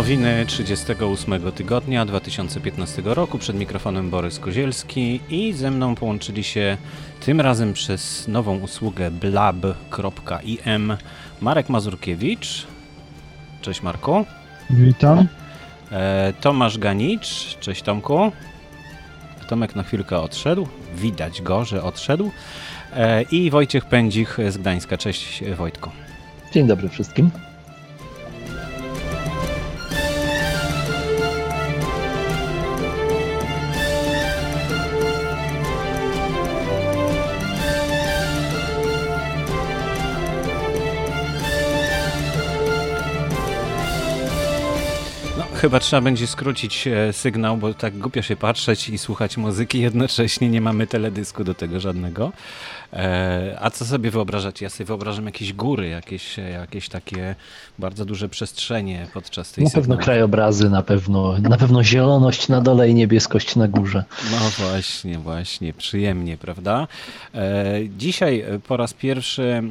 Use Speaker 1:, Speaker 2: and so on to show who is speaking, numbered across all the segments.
Speaker 1: Nowiny 38 tygodnia 2015 roku. Przed mikrofonem Borys Kozielski i ze mną połączyli się tym razem przez nową usługę blab.im Marek Mazurkiewicz. Cześć Marku.
Speaker 2: Witam.
Speaker 1: E, Tomasz Ganicz. Cześć Tomku. Tomek na chwilkę odszedł. Widać go, że odszedł. E, I Wojciech Pędzich z Gdańska. Cześć Wojtku.
Speaker 3: Dzień dobry wszystkim.
Speaker 1: Chyba trzeba będzie skrócić e, sygnał, bo tak głupio się patrzeć i słuchać muzyki jednocześnie. Nie mamy teledysku do tego żadnego. E, a co sobie wyobrażacie? Ja sobie wyobrażam jakieś góry, jakieś, jakieś takie bardzo duże przestrzenie podczas tej
Speaker 3: Na pewno krajobrazy, na pewno, na pewno zieloność na dole i niebieskość na górze.
Speaker 1: No właśnie, właśnie, przyjemnie, prawda? E, dzisiaj po raz pierwszy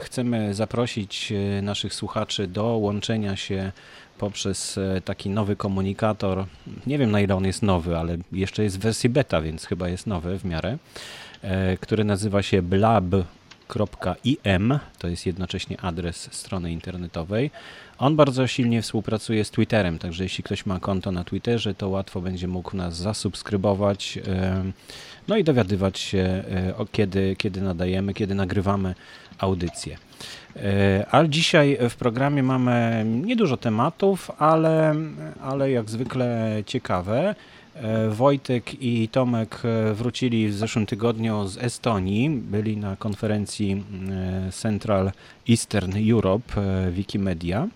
Speaker 1: chcemy zaprosić naszych słuchaczy do łączenia się poprzez e, taki nowy komunikator. Nie wiem na ile on jest nowy, ale jeszcze jest w wersji beta, więc chyba jest nowy w miarę, e, który nazywa się blab.im. To jest jednocześnie adres strony internetowej. On bardzo silnie współpracuje z Twitterem, także jeśli ktoś ma konto na Twitterze, to łatwo będzie mógł nas zasubskrybować, e, no i dowiadywać się, o kiedy, kiedy nadajemy, kiedy nagrywamy audycję. E, ale dzisiaj w programie mamy niedużo tematów, ale, ale jak zwykle ciekawe. E, Wojtek i Tomek wrócili w zeszłym tygodniu z Estonii. Byli na konferencji e, Central Eastern Europe Wikimedia.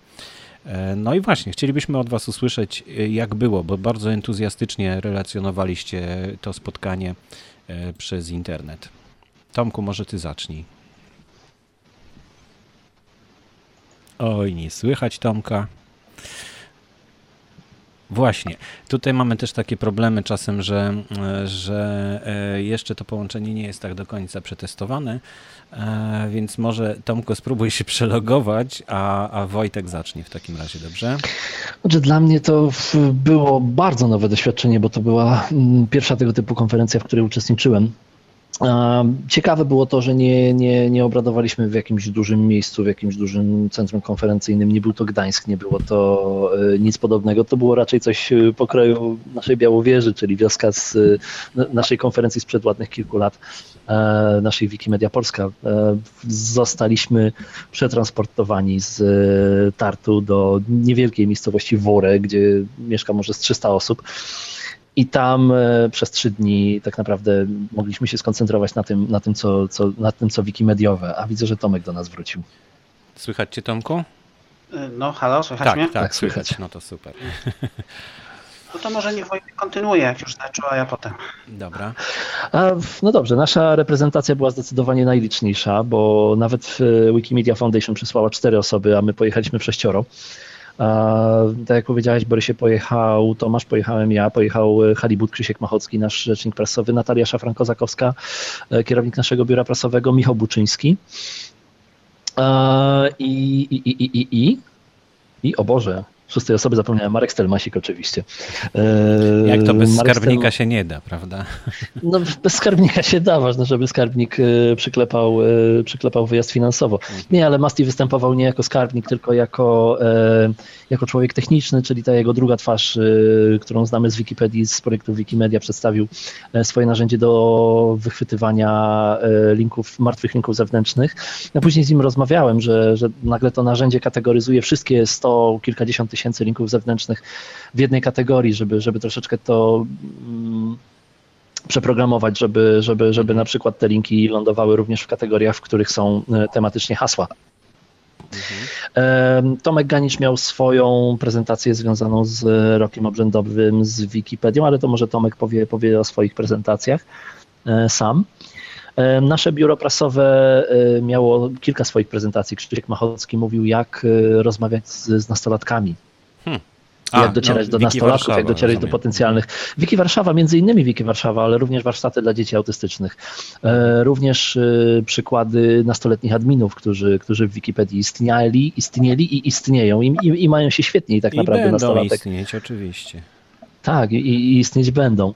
Speaker 1: No i właśnie, chcielibyśmy od Was usłyszeć, jak było, bo bardzo entuzjastycznie relacjonowaliście to spotkanie przez internet. Tomku, może Ty zacznij. Oj, nie słychać Tomka. Właśnie. Tutaj mamy też takie problemy czasem, że, że e, jeszcze to połączenie nie jest tak do końca przetestowane, e, więc może Tomko spróbuj się przelogować, a, a Wojtek zacznie w takim razie, dobrze?
Speaker 3: Znaczy dla mnie to było bardzo nowe doświadczenie, bo to była mm, pierwsza tego typu konferencja, w której uczestniczyłem. Ciekawe było to, że nie, nie, nie obradowaliśmy w jakimś dużym miejscu, w jakimś dużym centrum konferencyjnym. Nie był to Gdańsk, nie było to e, nic podobnego. To było raczej coś e, pokroju naszej Białowieży, czyli wioska z e, naszej konferencji sprzed ładnych kilku lat, naszej Wikimedia Polska. Zostaliśmy przetransportowani z Tartu do niewielkiej miejscowości Wore, gdzie mieszka może z 300 osób. I tam e, przez trzy dni tak naprawdę mogliśmy się skoncentrować na tym, na tym, co, co, na tym, co wikimediowe. A widzę, że Tomek do nas wrócił.
Speaker 1: Słychać cię, Tomku?
Speaker 4: E, no, halo, słychać
Speaker 1: tak,
Speaker 4: mnie?
Speaker 1: Tak, tak, słychać. No to super.
Speaker 4: No to może niech Wojtek kontynuuje, jak już zaczął, a ja potem.
Speaker 1: Dobra.
Speaker 3: no dobrze, nasza reprezentacja była zdecydowanie najliczniejsza, bo nawet Wikimedia Foundation przysłała cztery osoby, a my pojechaliśmy w sześcioro. Tak jak powiedziałeś, Borysie pojechał Tomasz, pojechałem ja, pojechał e, Halibut Krzysiek Machocki, nasz rzecznik prasowy, Natalia Szafranko-Zakowska, e, kierownik naszego biura prasowego, Michał Buczyński. I, i, i, i, i, i, i o Boże, szóstej osoby zapomniałem, Marek Stelmasik oczywiście.
Speaker 1: E, Jak to bez Marek skarbnika się nie da, prawda?
Speaker 3: No bez skarbnika się da, ważne, żeby skarbnik e, przyklepał, e, przyklepał wyjazd finansowo. Mhm. Nie, ale Masti występował nie jako skarbnik, tylko jako, jako człowiek techniczny, czyli ta jego druga twarz, którą znamy z Wikipedii, z projektu Wikimedia, przedstawił swoje narzędzie do wychwytywania linków, martwych linków zewnętrznych. Ja później z nim rozmawiałem, że, że nagle to narzędzie kategoryzuje wszystkie sto, kilkadziesiąt tysięcy linków zewnętrznych w jednej kategorii, żeby, żeby troszeczkę to mm, przeprogramować, żeby, żeby, żeby na przykład te linki lądowały również w kategoriach, w których są e, tematycznie hasła. Mhm. Tomek Ganicz miał swoją prezentację związaną z rokiem obrzędowym, z Wikipedią, ale to może Tomek powie, powie o swoich prezentacjach e, sam. Nasze biuro prasowe e, miało kilka swoich prezentacji. Krzysiek Machocki mówił, jak rozmawiać z, z nastolatkami. Hmm. A, jak docierać no, do Wiki nastolatków, Warszawa, jak docierać rozumiem. do potencjalnych. Wiki Warszawa, między innymi Wiki Warszawa, ale również warsztaty dla dzieci autystycznych. E, również e, przykłady nastoletnich adminów, którzy, którzy w Wikipedii istnieli, istnieli i istnieją i, i, i mają się świetnie i tak
Speaker 1: I
Speaker 3: naprawdę
Speaker 1: będą
Speaker 3: nastolatek.
Speaker 1: istnieć, oczywiście.
Speaker 3: Tak, i, istnieć będą.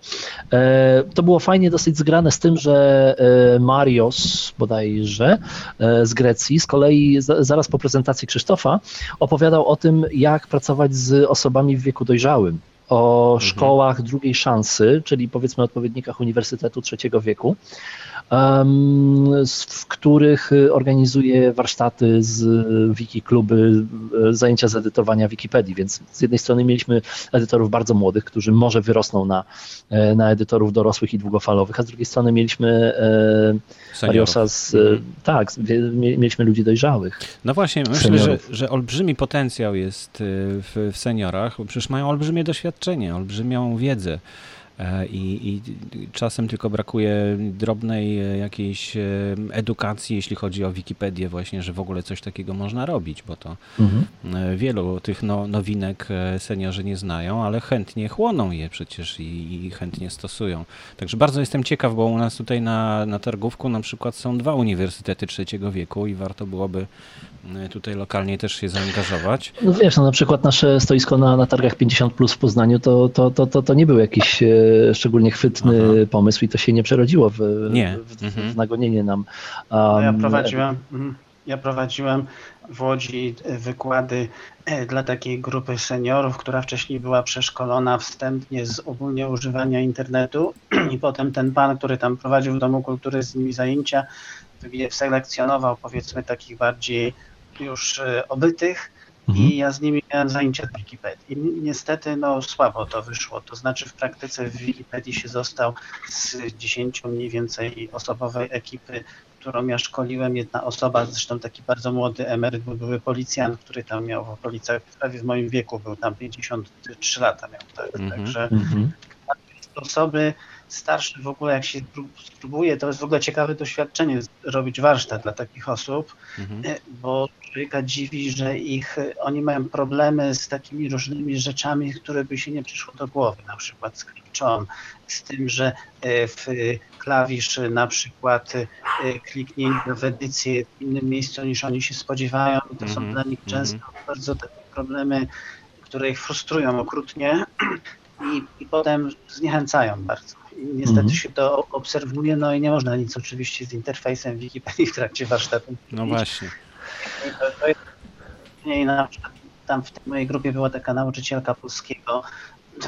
Speaker 3: E, to było fajnie dosyć zgrane z tym, że e, Marios bodajże e, z Grecji, z kolei zaraz po prezentacji Krzysztofa opowiadał o tym, jak pracować z osobami w wieku dojrzałym o mhm. szkołach drugiej szansy, czyli powiedzmy odpowiednikach Uniwersytetu Trzeciego Wieku, w których organizuje warsztaty z wiki kluby, e, zajęcia z edytowania Wikipedii, więc z jednej strony mieliśmy edytorów bardzo młodych, którzy może wyrosną na, e, na edytorów dorosłych i długofalowych, a z drugiej strony mieliśmy e, Mariosa z, mhm. tak, mieliśmy ludzi dojrzałych.
Speaker 1: No właśnie, myślę, że, że olbrzymi potencjał jest w, w seniorach, bo przecież mają olbrzymie doświadczenie, olbrzymią wiedzę. E, I, I, czasem tylko brakuje drobnej e, jakiejś e, edukacji, jeśli chodzi o Wikipedię, właśnie, że w ogóle coś takiego można robić, bo to mhm. wielu tych no, nowinek seniorzy nie znają, ale chętnie chłoną je przecież i, i, chętnie stosują. Także bardzo jestem ciekaw, bo u nas tutaj na, na targówku na przykład są dwa uniwersytety trzeciego wieku i warto byłoby tutaj lokalnie też się zaangażować.
Speaker 3: No wiesz, no na przykład nasze stoisko na, na targach 50 plus w Poznaniu to, to, to, to, to nie był jakiś szczególnie chwytny Aha. pomysł i to się nie przerodziło w, nie. w, mhm. w nagonienie nam. Um,
Speaker 4: no ja prowadziłem, mhm. ja prowadziłem w Łodzi wykłady e, dla takiej grupy seniorów, która wcześniej była przeszkolona wstępnie z ogólnie używania internetu i potem ten pan, który tam prowadził w Domu Kultury z nimi zajęcia, selekcjonował powiedzmy takich bardziej już e, obytych Mhm. I ja z nimi miałem zajęcia z Wikipedii. I niestety no, słabo to wyszło. To znaczy w praktyce w Wikipedii się został z 10 mniej więcej osobowej ekipy, którą ja szkoliłem. Jedna osoba, zresztą taki bardzo młody emeryt, bo były policjant, który tam miał w okolicach, prawie w moim wieku był tam 53 lata miał. Mhm. Także mhm. osoby starsze w ogóle jak się spróbuje, to jest w ogóle ciekawe doświadczenie robić warsztat dla takich osób, mhm. E, bo człowieka dziwi, że ich, oni mają problemy z takimi różnymi rzeczami, które by się nie przyszło do głowy, na przykład z klipczą, z tym, że e, w klawisz na przykład e, kliknięcie w edycję w innym miejscu niż oni się spodziewają to są mhm. dla nich często mhm. bardzo takie problemy, które ich frustrują okrutnie i, i potem zniechęcają bardzo. I niestety mhm. się to obserwuje, no i nie można nic oczywiście z interfejsem Wikipedii w trakcie warsztatu.
Speaker 1: No właśnie.
Speaker 4: To, to jest, na przykład tam w tej mojej grupie była taka nauczycielka polskiego,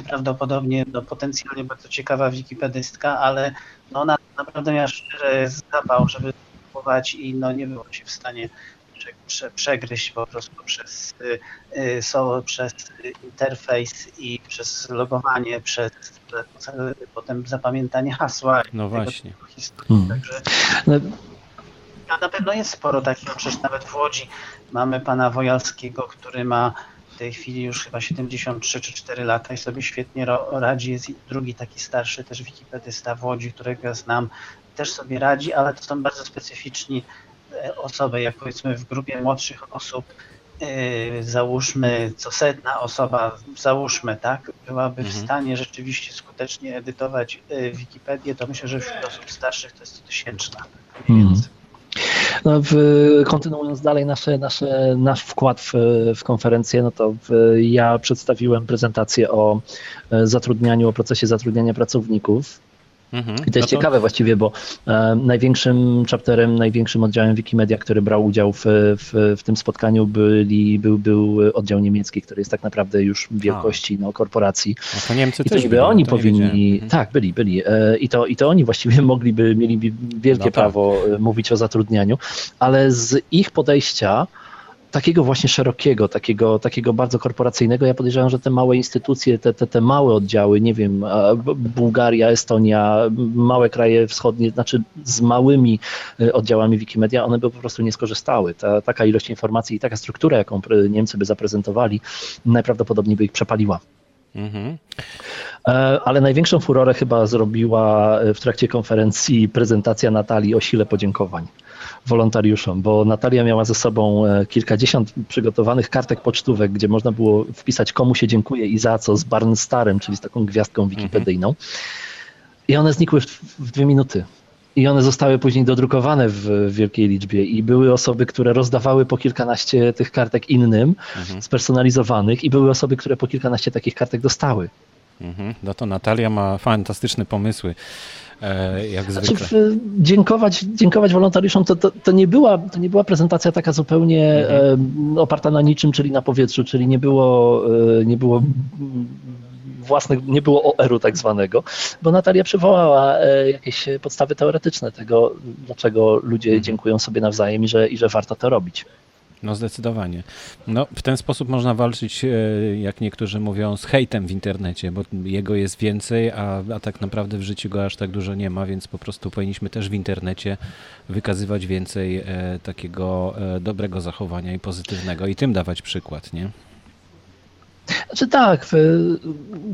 Speaker 4: prawdopodobnie no, potencjalnie bardzo ciekawa wikipedystka, ale no, ona naprawdę miała szczerze zapał, żeby spróbować i no, nie było się w stanie prze, prze, przegryźć po prostu przez, y, so, przez interfejs i przez logowanie, przez potem zapamiętanie hasła.
Speaker 1: No właśnie.
Speaker 4: Hmm. Także, no, na pewno jest sporo takich, przecież nawet w Łodzi mamy pana Wojalskiego, który ma w tej chwili już chyba 73 czy 4 lata i sobie świetnie radzi. Jest drugi taki starszy też wikipedysta w Łodzi, którego znam, też sobie radzi, ale to są bardzo specyficzni osoby, jak powiedzmy w grupie młodszych osób, yy, załóżmy co setna osoba, załóżmy, tak, byłaby mhm. w stanie rzeczywiście skutecznie edytować yy, Wikipedię, to myślę, że wśród osób starszych to jest tysięczna. Mhm.
Speaker 3: No, w, kontynuując dalej nasze, nasze, nasz wkład w, w konferencję, no to w, ja przedstawiłem prezentację o e, zatrudnianiu, o procesie zatrudniania pracowników. Mhm. I to jest no to... ciekawe właściwie, bo e, największym chapterem, największym oddziałem Wikimedia, który brał udział w, w, w tym spotkaniu byli, był, był oddział niemiecki, który jest tak naprawdę już wielkości no, korporacji.
Speaker 1: A to Niemcy
Speaker 3: I
Speaker 1: to
Speaker 3: niby byli, oni powinni, mhm. tak, byli, byli. E, I to, I to oni właściwie mogliby, mieliby wielkie no tak. prawo e, mówić o zatrudnianiu, ale z ich podejścia takiego właśnie szerokiego, takiego, takiego bardzo korporacyjnego, ja podejrzewam, że te małe instytucje, te, te, te małe oddziały, nie wiem, Bułgaria, Estonia, małe kraje wschodnie, znaczy z małymi e, oddziałami Wikimedia, one by po prostu nie skorzystały. Ta, taka ilość informacji i taka struktura, jaką Niemcy by zaprezentowali, najprawdopodobniej by ich przepaliła. Mhm. E, ale największą furorę chyba zrobiła w trakcie konferencji prezentacja Natalii o sile podziękowań wolontariuszom, bo Natalia miała ze sobą e, kilkadziesiąt przygotowanych kartek pocztówek, gdzie można było wpisać komu się dziękuję i za co z Barnstarem, czyli z taką gwiazdką mhm. wikipedyjną. I one znikły w, w dwie minuty. I one zostały później dodrukowane w wielkiej liczbie i były osoby, które rozdawały po kilkanaście tych kartek innym, mhm. spersonalizowanych i były osoby, które po kilkanaście takich kartek dostały.
Speaker 1: Mhm. No to Natalia ma fantastyczne pomysły. E, jak zwykle. Znaczy,
Speaker 3: dziękować, dziękować wolontariuszom to, to, to, nie była, to nie była prezentacja taka zupełnie mhm. oparta na niczym, czyli na powietrzu, czyli nie było, e, nie było własnych, nie było OR-u tak zwanego, bo Natalia przywołała e, jakieś podstawy teoretyczne tego, dlaczego ludzie mhm. dziękują sobie nawzajem i że, i że warto to robić.
Speaker 1: No zdecydowanie. No, w ten sposób można walczyć, e, jak niektórzy mówią, z hejtem w internecie, bo jego jest więcej, a, a tak naprawdę w życiu go aż tak dużo nie ma, więc po prostu powinniśmy też w internecie wykazywać więcej e, takiego dobrego zachowania i pozytywnego i tym dawać przykład, nie?
Speaker 3: Znaczy tak,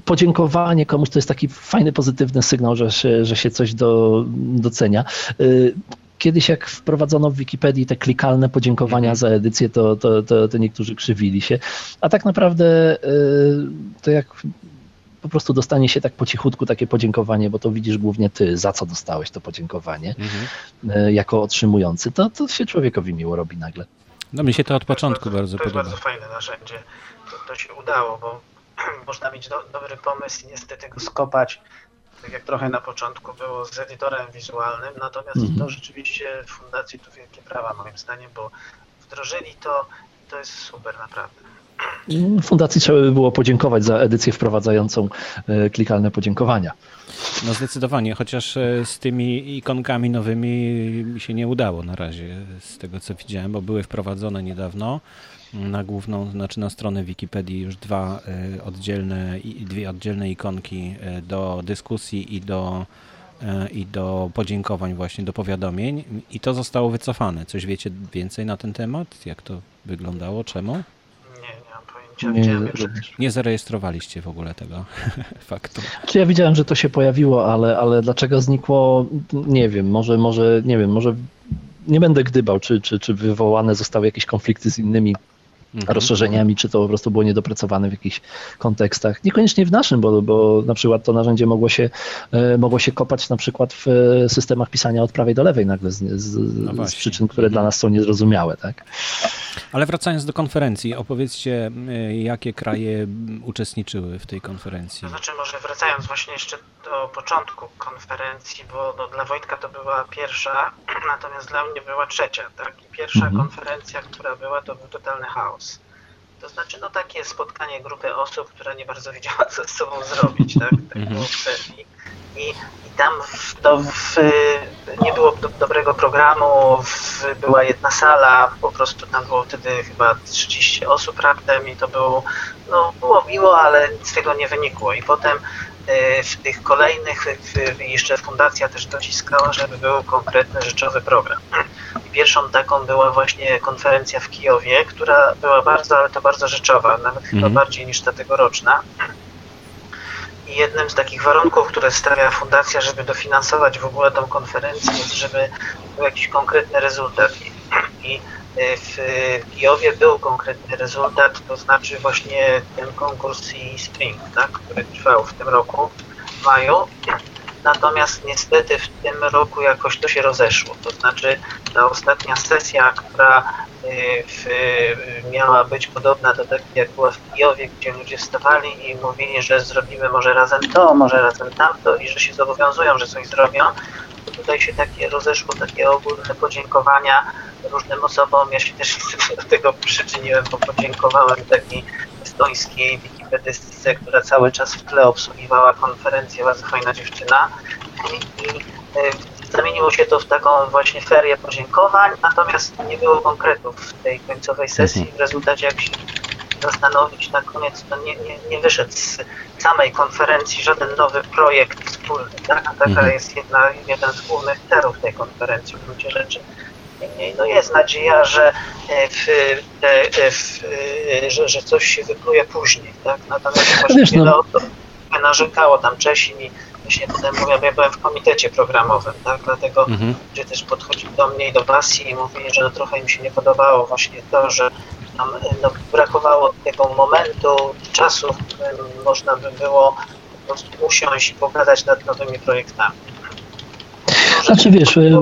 Speaker 3: podziękowanie komuś to jest taki fajny, pozytywny sygnał, że się, że się coś do, docenia. Kiedyś jak wprowadzono w Wikipedii te klikalne podziękowania mhm. za edycję, to, to, to, to niektórzy krzywili się. A tak naprawdę y, to jak po prostu dostanie się tak po cichutku takie podziękowanie, bo to widzisz głównie ty, za co dostałeś to podziękowanie mhm. Y, jako otrzymujący, to, to się człowiekowi miło robi nagle.
Speaker 1: No mi się to od początku to bardzo,
Speaker 4: bardzo
Speaker 1: podoba.
Speaker 4: To jest bardzo fajne narzędzie to się udało, bo można mieć do, dobry pomysł i niestety go skopać, tak jak trochę na początku było z edytorem wizualnym, natomiast -hmm. to rzeczywiście w fundacji tu wielkie prawa moim zdaniem, bo wdrożyli to to jest super naprawdę.
Speaker 3: Fundacji trzeba by było podziękować za edycję wprowadzającą e, klikalne podziękowania.
Speaker 1: No zdecydowanie, chociaż e, z tymi ikonkami nowymi mi się nie udało na razie, z tego co widziałem, bo były wprowadzone niedawno na główną, znaczy na stronę Wikipedii już dwa e, oddzielne, dwie oddzielne ikonki e, do dyskusji i do, e, i do podziękowań właśnie, do powiadomień i to zostało wycofane. Coś wiecie więcej na ten temat? Jak to wyglądało? Czemu? Nie,
Speaker 4: nie mam pojęcia. Nie,
Speaker 1: nie zarejestrowaliście w ogóle tego faktu.
Speaker 3: Czy ja widziałem, że to się pojawiło, ale, ale dlaczego znikło, nie wiem, może, może, nie wiem, może nie będę gdybał, czy, czy, czy wywołane zostały jakieś konflikty z innymi mhm. rozszerzeniami, czy to po prostu było niedopracowane w jakichś kontekstach. Niekoniecznie w naszym, bo, bo na przykład to narzędzie mogło się, e, mogło się kopać na przykład w e, systemach pisania od prawej do lewej nagle z, z, no z przyczyn, które mhm. dla nas są niezrozumiałe. Tak?
Speaker 1: Ale wracając do konferencji, opowiedzcie, e, jakie kraje uczestniczyły w tej konferencji? To
Speaker 4: znaczy, może wracając właśnie jeszcze do początku konferencji, bo no, dla Wojtka to była pierwsza, natomiast dla mnie była trzecia. Tak? Pierwsza mhm. konferencja, która była, to był totalny chaos. To znaczy, no takie spotkanie grupy osób, która nie bardzo wiedziała, co z sobą zrobić, tak? Tak mhm. było w I, I tam w, w, nie było do, dobrego programu, w, była jedna sala, po prostu tam było wtedy chyba 30 osób raptem i to było, no, było miło, ale nic z tego nie wynikło. I potem E, w tych kolejnych, jeszcze fundacja też dociskała, żeby był konkretny rzeczowy program. Pierwszą taką była właśnie konferencja w Kijowie, która była bardzo, ale to bardzo rzeczowa, nawet chyba mhm. bardziej niż ta tegoroczna. I jednym z takich warunków, które stawia fundacja, żeby dofinansować w ogóle tą konferencję, jest, żeby był jakiś konkretny rezultat. I E, w Kijowie był konkretny rezultat, to znaczy właśnie ten konkurs i Spring, tak, który trwał w tym roku, w maju. Natomiast niestety w tym roku jakoś to się rozeszło. To znaczy ta ostatnia sesja, która e, w, miała być podobna do takiej, jak była w Kijowie, gdzie ludzie wstawali i mówili, że zrobimy może razem to, może razem tamto i że się zobowiązują, że coś zrobią, to tutaj się takie rozeszło, takie ogólne podziękowania różnym osobom. Ja się też do tego przyczyniłem, bo podziękowałem takiej estońskiej wikipedystce, która cały czas w tle obsługiwała konferencję, bardzo fajna dziewczyna. I, i e, zamieniło się to w taką właśnie ferię podziękowań, natomiast nie było konkretów w tej końcowej sesji. Mhm. W rezultacie, jak się zastanowić na koniec, to nie, nie, nie wyszedł z samej konferencji żaden nowy projekt wspólny. Tak? Taka mhm. jest jedna, jeden z głównych celów tej konferencji w gruncie rzeczy. Niemniej no jest nadzieja, że, e, w, e, w, e, że, że coś się wypluje później. Tak? Natomiast właśnie Wiesz, no. osób narzekało, tam Czesi mi wcześniej potem mówię, bo ja byłem w komitecie programowym, tak? Dlatego mhm. ludzie też podchodzili do mnie i do Basi i mówili, że no trochę im się nie podobało właśnie to, że tam no, brakowało tego momentu, czasu, w którym można by było po prostu usiąść i pogadać nad nowymi projektami.
Speaker 3: No, znaczy wiesz... Y,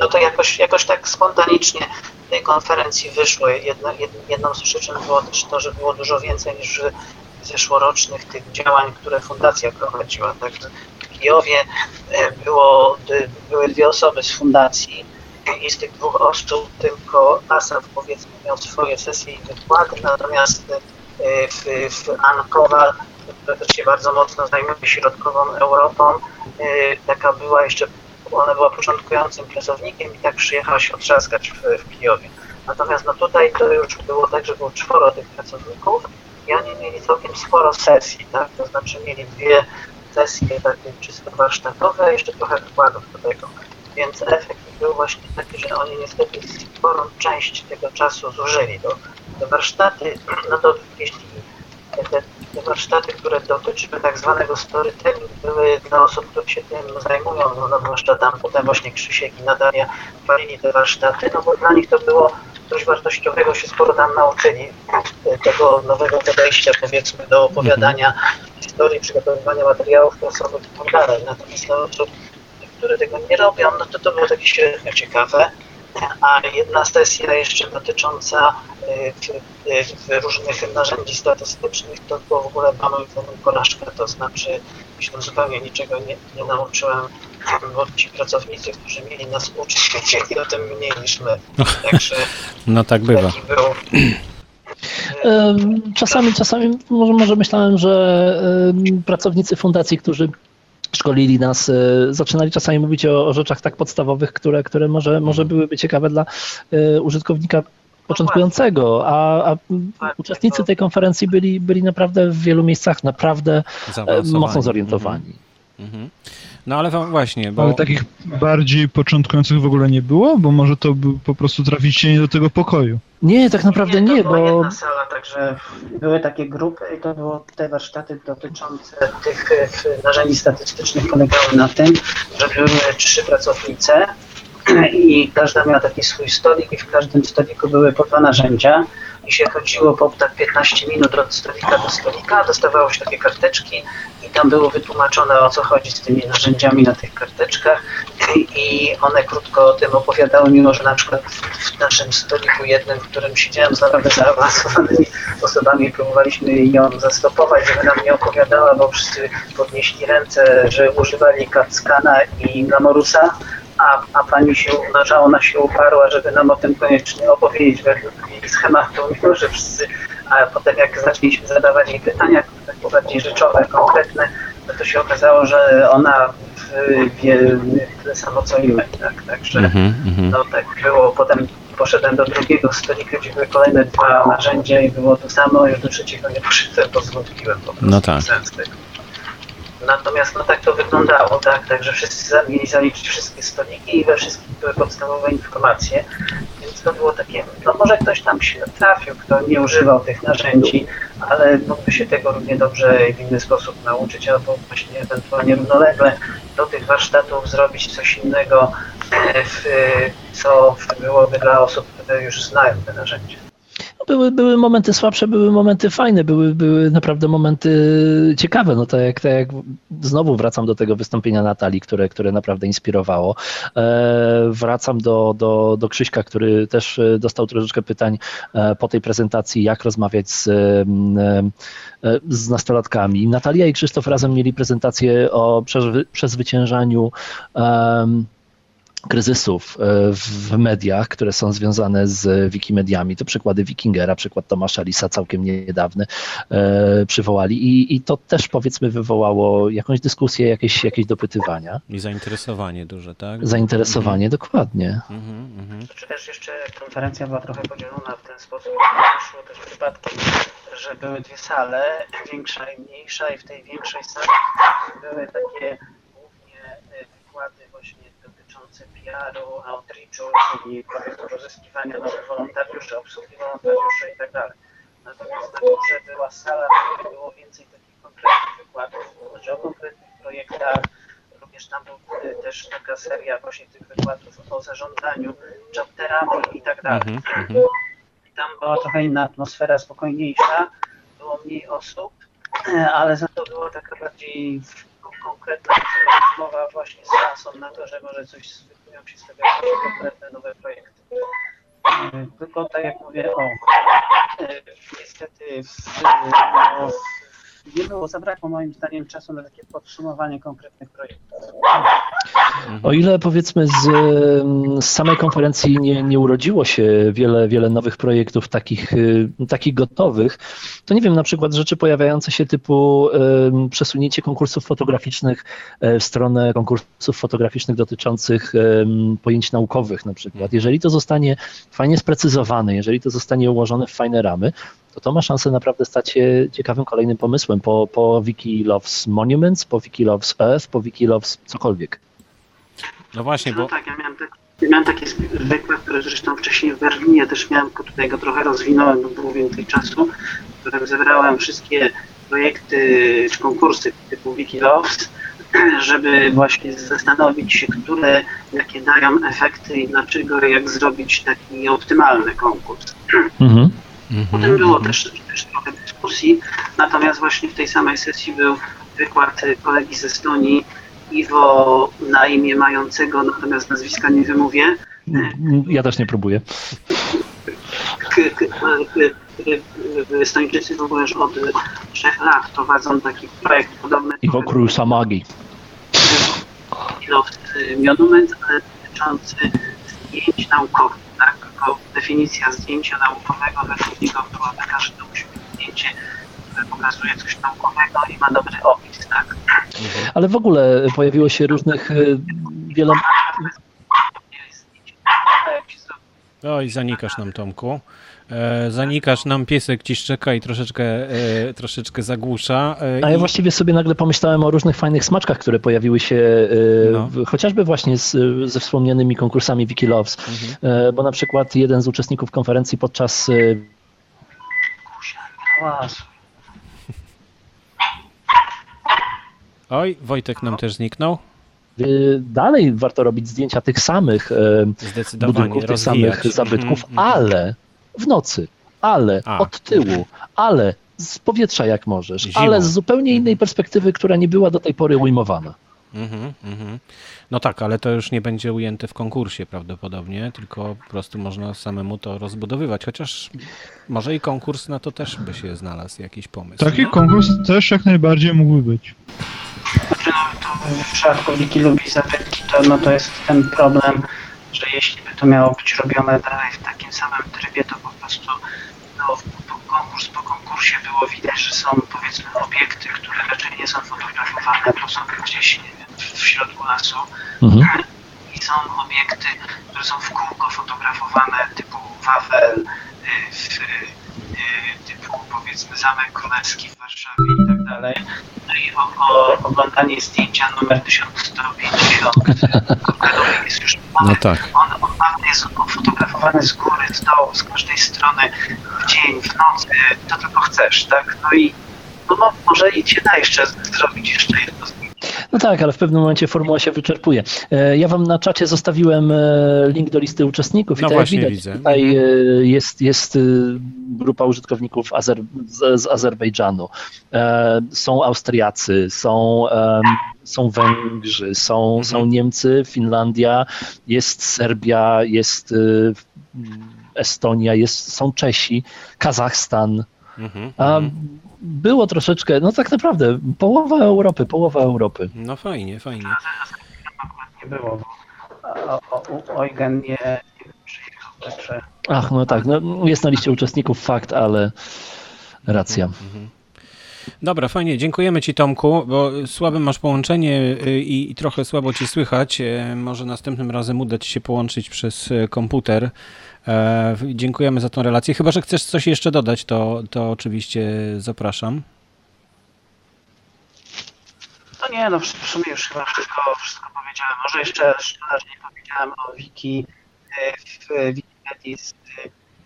Speaker 4: no to jakoś, jakoś tak spontanicznie tej konferencji wyszło. Jedna, jedną z przyczyn było też to, że było dużo więcej niż zeszłorocznych tych działań, które fundacja prowadziła. Także w Kijowie e, było, były dwie osoby z fundacji i z tych dwóch osób tylko Asaf powiedzmy miał swoje sesje i wykłady, natomiast e, w, w Ankowal, która też się bardzo mocno zajmuje środkową Europą, e, taka była jeszcze, ona była początkującym pracownikiem i tak przyjechała się otrzaskać w, w Kijowie. Natomiast no tutaj to już było tak, że było czworo tych pracowników i oni mieli całkiem sporo sesji, tak? To znaczy mieli dwie sesje takie czysto warsztatowe, jeszcze trochę wykładów do tego. Więc efekt był właśnie taki, że oni niestety sporą część tego czasu zużyli. Do, do warsztaty, no to jeśli te warsztaty, które dotyczyły tak zwanego storytelling, były dla osób, które się tym zajmują, no, no zwłaszcza tam potem właśnie Krzysiek i Natalia chwalili te warsztaty, no bo dla nich to było coś wartościowego się sporo tam nauczyli, tego nowego podejścia powiedzmy do opowiadania historii, przygotowywania materiałów prasowych i tak dalej. Natomiast dla osób, które tego nie robią, no to to było takie średnio ciekawe. A jedna sesja jeszcze dotycząca y, różnych narzędzi statystycznych, to było w ogóle mamy porażka, to znaczy się zupełnie niczego nie, nie nauczyłem bo ci pracownicy, którzy mieli nas uczyć, wiedzieli o tym mniej niż my. Także
Speaker 1: no tak bywa. Był,
Speaker 3: Czasami, czasami może, może myślałem, że pracownicy fundacji, którzy szkolili nas, e, zaczynali czasami mówić o, o rzeczach tak podstawowych, które, które może, może mhm. byłyby ciekawe dla e, użytkownika początkującego, a, a uczestnicy tej konferencji byli, byli naprawdę w wielu miejscach naprawdę e, mocno zorientowani. Mhm.
Speaker 1: mhm. No ale właśnie, bo...
Speaker 2: Ale takich bardziej początkujących w ogóle nie było? Bo może to by po prostu traficie nie do tego pokoju.
Speaker 3: Nie, tak naprawdę nie, nie
Speaker 4: to
Speaker 3: bo...
Speaker 4: była jedna sala, także były takie grupy i to były te warsztaty dotyczące tych e, narzędzi statystycznych polegały na tym, że były trzy pracownice i każda miała taki swój stolik i w każdym stoliku były po dwa narzędzia i się chodziło po tak 15 minut od stolika do stolika, dostawało się takie karteczki i tam było wytłumaczone o co chodzi z tymi narzędziami na tych karteczkach. I one krótko o tym opowiadały, mimo że na przykład w naszym stoliku jednym, w którym siedziałem z naprawdę zaawansowanymi osobami, próbowaliśmy ją zastopować, żeby nam nie opowiadała, bo wszyscy podnieśli ręce, że używali Kackana i Lamorusa, a, a pani się, nasza ona się uparła, żeby nam o tym koniecznie opowiedzieć według jej schematu, mimo że wszyscy, a potem jak zaczęliśmy zadawać jej pytania, tak bardziej rzeczowe, konkretne, no to się okazało, że ona wie tyle samo co i my, tak, także mm -hmm. no tak było, potem poszedłem do drugiego stolika, gdzie były kolejne dwa narzędzia i było to samo, już do trzeciego nie poszedłem, bo zwątpiłem po prostu
Speaker 1: no tak.
Speaker 4: sens tego. Natomiast no tak to wyglądało, tak, także wszyscy mieli zaliczyć wszystkie stoliki i we wszystkich były podstawowe informacje, więc to było takie, no może ktoś tam się trafił, kto nie używał tych narzędzi, ale mógłby się tego równie dobrze w inny sposób nauczyć, albo właśnie ewentualnie równolegle do tych warsztatów zrobić coś innego, e, co byłoby dla osób, które już znają te narzędzia.
Speaker 3: Były, były momenty słabsze, były momenty fajne, były, były naprawdę momenty ciekawe. No to jak, to jak znowu wracam do tego wystąpienia Natalii, które, które naprawdę inspirowało. E, wracam do, do, do Krzyśka, który też e, dostał troszeczkę pytań e, po tej prezentacji, jak rozmawiać z, z nastolatkami. Natalia i Krzysztof razem mieli prezentację o przezwyciężaniu kryzysów e, w mediach, które są związane z Wikimediami. To przykłady Wikingera, przykład Tomasza Lisa całkiem niedawny e, przywołali i, i to też powiedzmy wywołało jakąś dyskusję, jakieś, jakieś dopytywania.
Speaker 1: I zainteresowanie duże, tak?
Speaker 3: Zainteresowanie, mhm. dokładnie. Mhm,
Speaker 4: mhm. Czy też jeszcze konferencja była trochę podzielona w ten sposób, wyszło też przypadkiem, że były dwie sale, większa i mniejsza i w tej większej sali były takie PR-u, outreachu, czyli pozyskiwania nowych wolontariuszy, obsługi wolontariuszy i tak dalej. Natomiast na górze była sala, w której było więcej takich konkretnych wykładów, o konkretnych projektach. Również tam był też taka seria właśnie tych wykładów o zarządzaniu chapterami i tak dalej. Mm -hmm. Tam była trochę inna atmosfera, spokojniejsza, było mniej osób, ale za to była taka bardziej konkretna rozmowa właśnie z szansą na to, że może coś wykują się konkretne nowe projekty. Tylko tak jak mówię, o, e, niestety w, no, nie było, zabrakło moim zdaniem czasu na takie podsumowanie konkretnych projektów.
Speaker 3: O ile powiedzmy z, z samej konferencji nie, nie urodziło się wiele, wiele nowych projektów takich, y, takich gotowych, to nie wiem, na przykład rzeczy pojawiające się typu przesunięcie konkursów fotograficznych e, w stronę konkursów fotograficznych dotyczących pojęć naukowych na przykład. Jeżeli to zostanie fajnie sprecyzowane, jeżeli to zostanie ułożone w fajne ramy, to to ma szansę naprawdę stać się ciekawym kolejnym pomysłem po, po Wiki Loves Monuments, po Wiki Loves Earth, po Wiki Loves cokolwiek.
Speaker 1: No właśnie,
Speaker 4: bo... No tak, ja miałem, tak, ja miałem takie wykład, który zresztą wcześniej w Berlinie też miałem, tutaj go trochę rozwinąłem, bo było więcej czasu, w którym zebrałem wszystkie projekty czy konkursy typu Wiki Loves, żeby właśnie zastanowić się, które jakie dają efekty i dlaczego, jak zrobić taki optymalny konkurs. Mhm. Potem było też, też trochę dyskusji, natomiast właśnie w tej samej sesji był wykład kolegi z Estonii, Iwo na imię mającego, natomiast nazwiska nie wymówię.
Speaker 3: Ja też nie próbuję.
Speaker 4: Estończycy w ogóle już od trzech lat prowadzą taki projekt podobny.
Speaker 3: Iwo Krusamagi.
Speaker 4: Monument, ale dotyczący zdjęć naukowych. Definicja zdjęcia naukowego według niego była taka, że to musi być zdjęcie pokazuje coś naukowego i ma dobry opis, tak?
Speaker 3: Ale w ogóle pojawiło się różnych y, wiele...
Speaker 1: Oj, zanikasz nam, Tomku. E, zanikasz nam, piesek ci szczeka i troszeczkę, e, troszeczkę zagłusza.
Speaker 3: E, A ja i... właściwie sobie nagle pomyślałem o różnych fajnych smaczkach, które pojawiły się no. w, chociażby właśnie z, ze wspomnianymi konkursami Wiki Loves, mhm. Bo na przykład jeden z uczestników konferencji podczas...
Speaker 1: Oj, Wojtek nam też zniknął.
Speaker 3: Dalej warto robić zdjęcia tych samych budynków, tych samych zabytków, mm, ale w nocy, ale A. od tyłu, ale z powietrza jak możesz, Zimą. ale z zupełnie innej perspektywy, która nie była do tej pory ujmowana. Mm -hmm,
Speaker 1: No tak, ale to już nie będzie ujęte w konkursie prawdopodobnie, tylko po prostu można samemu to rozbudowywać, chociaż może i konkurs na to też by się znalazł jakiś pomysł.
Speaker 2: Taki konkurs też jak najbardziej mógłby być.
Speaker 4: No, to w przypadku Wiki lubi zabytki, to, no, to jest ten problem, że jeśli by to miało być robione dalej w takim samym trybie, to po prostu no, konkurs po konkursie było widać, że są powiedzmy obiekty, które raczej nie są fotografowane, bo są gdzieś nie wiem, w środku lasu. Mhm. I są obiekty, które są w kółko fotografowane typu Wawel, y, w, typu powiedzmy Zamek Królewski w Warszawie i tak dalej. No i o, o, oglądanie zdjęcia numer 1150 jest już
Speaker 1: no tak.
Speaker 4: on, on jest fotografowany z góry, z dołu, z każdej strony, w dzień, w nocy, to tylko chcesz, tak? No i no, no może i cię da jeszcze zrobić jeszcze jedno zdjęcie
Speaker 3: no tak, ale w pewnym momencie formuła się wyczerpuje. E, ja wam na czacie zostawiłem e, link do listy uczestników i
Speaker 1: no
Speaker 3: tak
Speaker 1: właśnie,
Speaker 3: jak
Speaker 1: widać, widzę.
Speaker 3: tutaj e, jest, jest grupa użytkowników Azer z, z Azerbejdżanu. Są Austriacy, są, są Węgrzy, są, mhm. są Niemcy, Finlandia, jest Serbia, jest Estonia, jest, są Czesi, Kazachstan. Mhm, mhm było troszeczkę, no tak naprawdę, połowa Europy, połowa Europy.
Speaker 1: No fajnie, fajnie.
Speaker 4: Nie było, bo Eugen nie przyjechał,
Speaker 3: także... Ach, no tak, no, jest na liście uczestników fakt, ale racja. Mhm, mhm.
Speaker 1: Dobra, fajnie, dziękujemy Ci Tomku, bo słabe masz połączenie y, i, i, trochę słabo Ci słychać. Y, może następnym razem uda Ci się połączyć przez y, komputer. E, dziękujemy za tą relację. Chyba, że chcesz coś jeszcze dodać, to, to oczywiście zapraszam.
Speaker 4: No nie, no w sumie już chyba wszystko, wszystko powiedziałem. Może jeszcze dodać, nie powiedziałem o wiki e, w Wikipedii, z,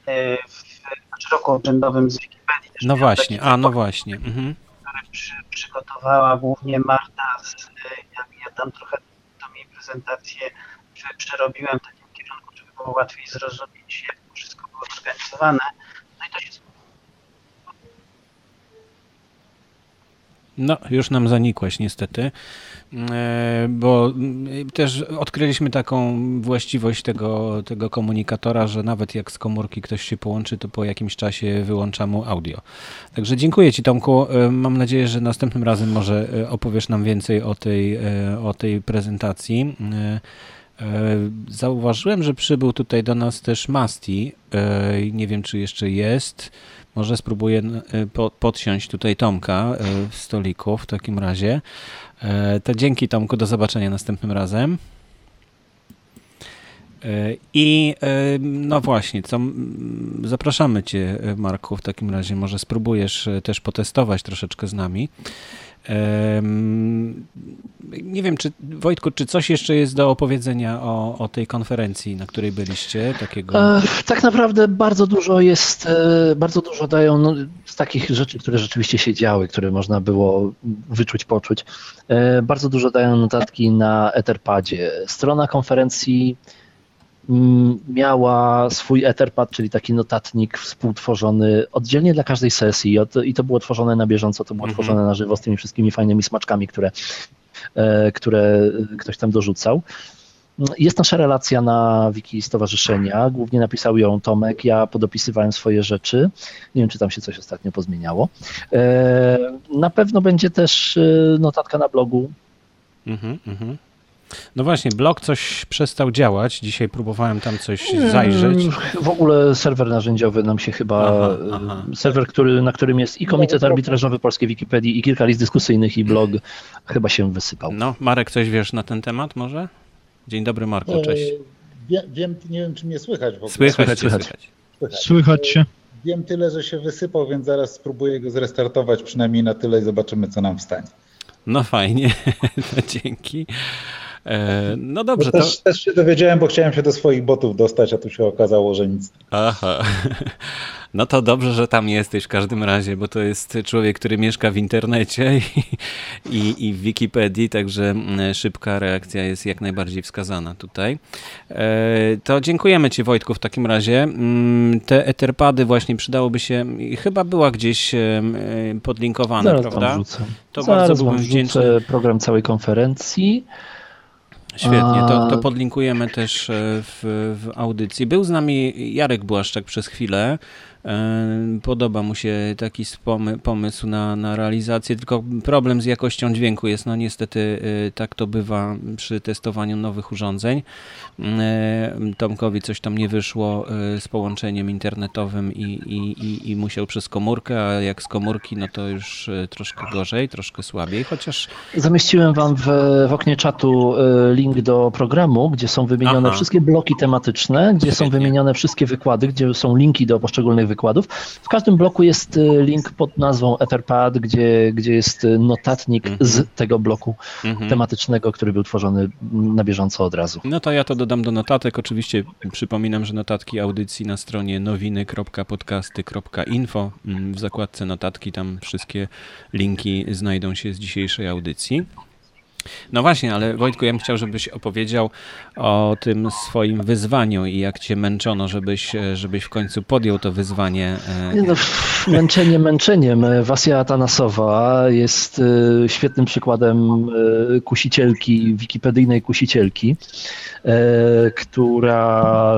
Speaker 4: e, w, znaczy roku urzędowym z Wikipedii.
Speaker 1: no właśnie, a no właśnie. Mhm.
Speaker 4: Który przy, przygotowała, głównie Marta. Z, ja, ja tam trochę tą jej prezentację przerobiłem w takim kierunku, żeby było łatwiej zrozumieć, to wszystko było zorganizowane. No i to się
Speaker 1: No, już nam zanikłeś niestety, e, bo też odkryliśmy taką właściwość tego, tego komunikatora, że nawet jak z komórki ktoś się połączy, to po jakimś czasie wyłącza mu audio. Także dziękuję Ci Tomku. E, mam nadzieję, że następnym razem może e, opowiesz nam więcej o tej, o tej prezentacji. Zauważyłem, że przybył tutaj do nas też Masti. Nie wiem, czy jeszcze jest. Może spróbuję e, podsiąść tutaj Tomka e, w stoliku w takim razie. E, to dzięki Tomku, do zobaczenia następnym razem. I no właśnie, co, zapraszamy Cię, Marku, w takim razie. Może spróbujesz też potestować troszeczkę z nami. Nie wiem, czy Wojtku, czy coś jeszcze jest do opowiedzenia o, o tej konferencji, na której byliście? Takiego...
Speaker 3: E, tak naprawdę bardzo dużo jest, e, bardzo dużo dają no, z takich rzeczy, które rzeczywiście się działy, które można było wyczuć, poczuć. E, bardzo dużo dają notatki na Etherpadzie. Strona konferencji miała swój Etherpad, czyli taki notatnik współtworzony oddzielnie dla każdej sesji i to było tworzone na bieżąco, to było mhm. tworzone na żywo z tymi wszystkimi fajnymi smaczkami, które, e, które ktoś tam dorzucał. Jest nasza relacja na wiki stowarzyszenia. Głównie napisał ją Tomek. Ja podopisywałem swoje rzeczy. Nie wiem, czy tam się coś ostatnio pozmieniało. E, na pewno będzie też e, notatka na blogu. Mhm, mhm.
Speaker 1: No właśnie, blog coś przestał działać. Dzisiaj próbowałem tam coś zajrzeć.
Speaker 3: W ogóle serwer narzędziowy nam się chyba. Aha, aha. Serwer, który, na którym jest i Komitet Arbitrażowy Polskiej Wikipedii, i kilka list dyskusyjnych, i blog, chyba się wysypał.
Speaker 1: No, Marek, coś wiesz na ten temat może? Dzień dobry, Marku, e, cześć.
Speaker 5: Wiem, wiem nie wiem, czy mnie słychać w ogóle.
Speaker 1: Słychać, słychać.
Speaker 2: Słychać, słychać się.
Speaker 5: Wiem tyle, że się wysypał, więc zaraz spróbuję go zrestartować przynajmniej na tyle i zobaczymy, co nam wstanie.
Speaker 1: No fajnie, dzięki. E, no dobrze.
Speaker 5: No też, to... też się dowiedziałem, bo chciałem się do swoich botów dostać, a tu się okazało, że nic.
Speaker 1: Aha. No to dobrze, że tam jesteś w każdym razie, bo to jest człowiek, który mieszka w internecie i, i, i w Wikipedii, także mm, szybka reakcja jest jak najbardziej wskazana tutaj. E, to dziękujemy Ci Wojtku w takim razie. Mm, te Etherpady właśnie przydałoby się, chyba była gdzieś podlinkowana,
Speaker 3: Zaraz
Speaker 1: prawda?
Speaker 3: To Zaraz bardzo byłbym wdzięczny. program całej konferencji.
Speaker 1: Świetnie, to, to podlinkujemy też e, w, w audycji. Był z nami Jarek Błaszczak przez chwilę. E, podoba mu się taki pomysł na, na realizację, tylko problem z jakością dźwięku jest, no niestety e, tak to bywa przy testowaniu nowych urządzeń. E, Tomkowi coś tam nie wyszło z połączeniem internetowym i, i, i musiał przez komórkę, a jak z komórki, no to już troszkę gorzej, troszkę słabiej, chociaż...
Speaker 3: Zamieściłem wam w, w oknie czatu link do programu, gdzie są wymienione Aha. wszystkie bloki tematyczne, gdzie Świetnie. są wymienione wszystkie wykłady, gdzie są linki do poszczególnych wykładów wykładów. W każdym bloku jest y, link pod nazwą Etherpad, gdzie, gdzie jest y, notatnik -hmm. z tego bloku -hmm. tematycznego, który był tworzony na bieżąco od razu.
Speaker 1: No to ja to dodam do notatek. Oczywiście przypominam, że notatki audycji na stronie nowiny.podcasty.info mm, w zakładce notatki tam wszystkie linki znajdą się z dzisiejszej audycji. No właśnie, ale Wojtku, ja bym chciał, żebyś opowiedział o tym swoim wyzwaniu i jak cię męczono, żebyś, żebyś w końcu podjął to wyzwanie.
Speaker 3: E, no, męczenie męczeniem. Wasia Atanasowa jest e, świetnym przykładem e, kusicielki, wikipedyjnej kusicielki, która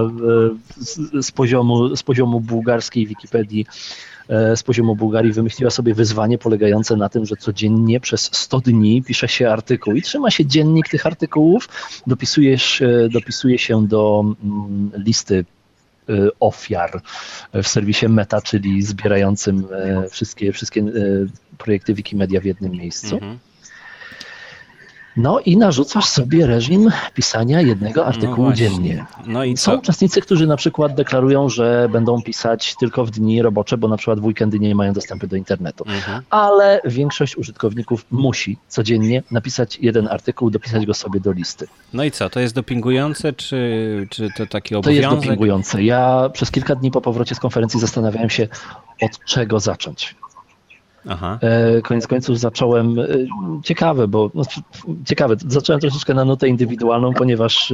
Speaker 3: z poziomu, z poziomu bułgarskiej Wikipedii E, z poziomu Bułgarii wymyśliła sobie wyzwanie polegające na tym, że codziennie przez 100 dni pisze się artykuł i trzyma się dziennik tych artykułów, dopisujesz, dopisuje się do mm, listy e, ofiar w serwisie Meta, czyli zbierającym e, wszystkie, wszystkie projekty Wikimedia w jednym miejscu. Mhm. No i narzucasz sobie reżim pisania jednego no artykułu no dziennie. No i Są uczestnicy, którzy na przykład deklarują, że będą pisać tylko w dni robocze, bo na przykład w weekendy nie mają dostępu do internetu. Mhm. Ale większość użytkowników musi codziennie napisać jeden artykuł, dopisać go sobie do listy.
Speaker 1: No i co, to jest dopingujące, czy, czy to taki
Speaker 3: obowiązek? To jest dopingujące. Ja przez kilka dni po powrocie z konferencji zastanawiałem się, od czego zacząć. Aha. E, koniec końców zacząłem, e, ciekawe, bo no, ciekawe, zacząłem troszeczkę na nutę indywidualną, ponieważ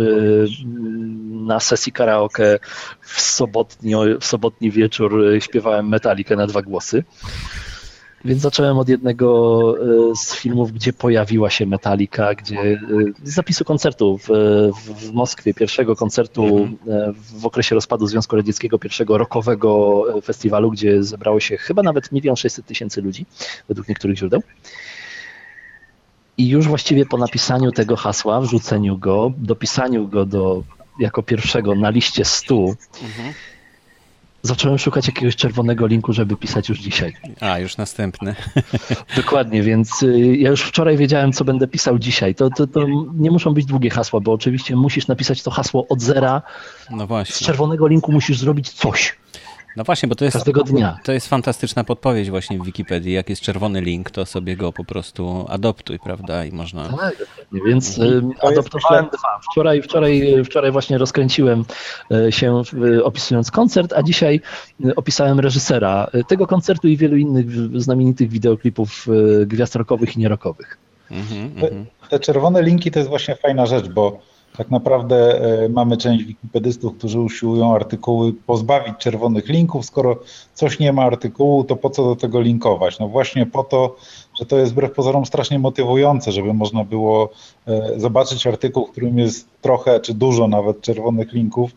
Speaker 3: na sesji karaoke w sobotni, w sobotni wieczór śpiewałem metalikę na dwa głosy. Więc zacząłem od jednego e, z filmów, gdzie pojawiła się Metallica, gdzie e, z zapisu koncertu w, w Moskwie, pierwszego koncertu mhm. e, w okresie rozpadu Związku Radzieckiego, pierwszego rokowego festiwalu, gdzie zebrało się chyba nawet milion sześćset tysięcy ludzi, według niektórych źródeł. I już właściwie po napisaniu tego hasła, wrzuceniu go, dopisaniu go do jako pierwszego na liście 100, mhm zacząłem szukać jakiegoś czerwonego linku, żeby pisać już dzisiaj.
Speaker 1: A, już następny.
Speaker 3: Dokładnie, więc y, ja już wczoraj wiedziałem, co będę pisał dzisiaj. To, to, to nie muszą być długie hasła, bo oczywiście musisz napisać to hasło od zera. No właśnie. Z czerwonego linku musisz zrobić coś.
Speaker 1: No właśnie, bo to jest,
Speaker 3: każdego dnia.
Speaker 1: to jest fantastyczna podpowiedź właśnie w Wikipedii. Jak jest czerwony link, to sobie go po prostu adoptuj, prawda? I można.
Speaker 3: Tak, więc mhm. adoptowałem dwa. Wczoraj, wczoraj, wczoraj właśnie rozkręciłem e, się opisując koncert, a dzisiaj e, opisałem reżysera e, tego koncertu i wielu innych znamienitych wideoklipów gwiazd rockowych i nierokowych. Mhm,
Speaker 5: te, mhm. te czerwone linki to jest właśnie fajna rzecz, bo tak naprawdę e, mamy część wikipedystów, którzy usiłują artykuły pozbawić czerwonych linków. Skoro coś nie ma artykułu, to po co do tego linkować? No właśnie po to, że to jest wbrew pozorom strasznie motywujące, żeby można było e, zobaczyć artykuł, w którym jest trochę czy dużo nawet czerwonych linków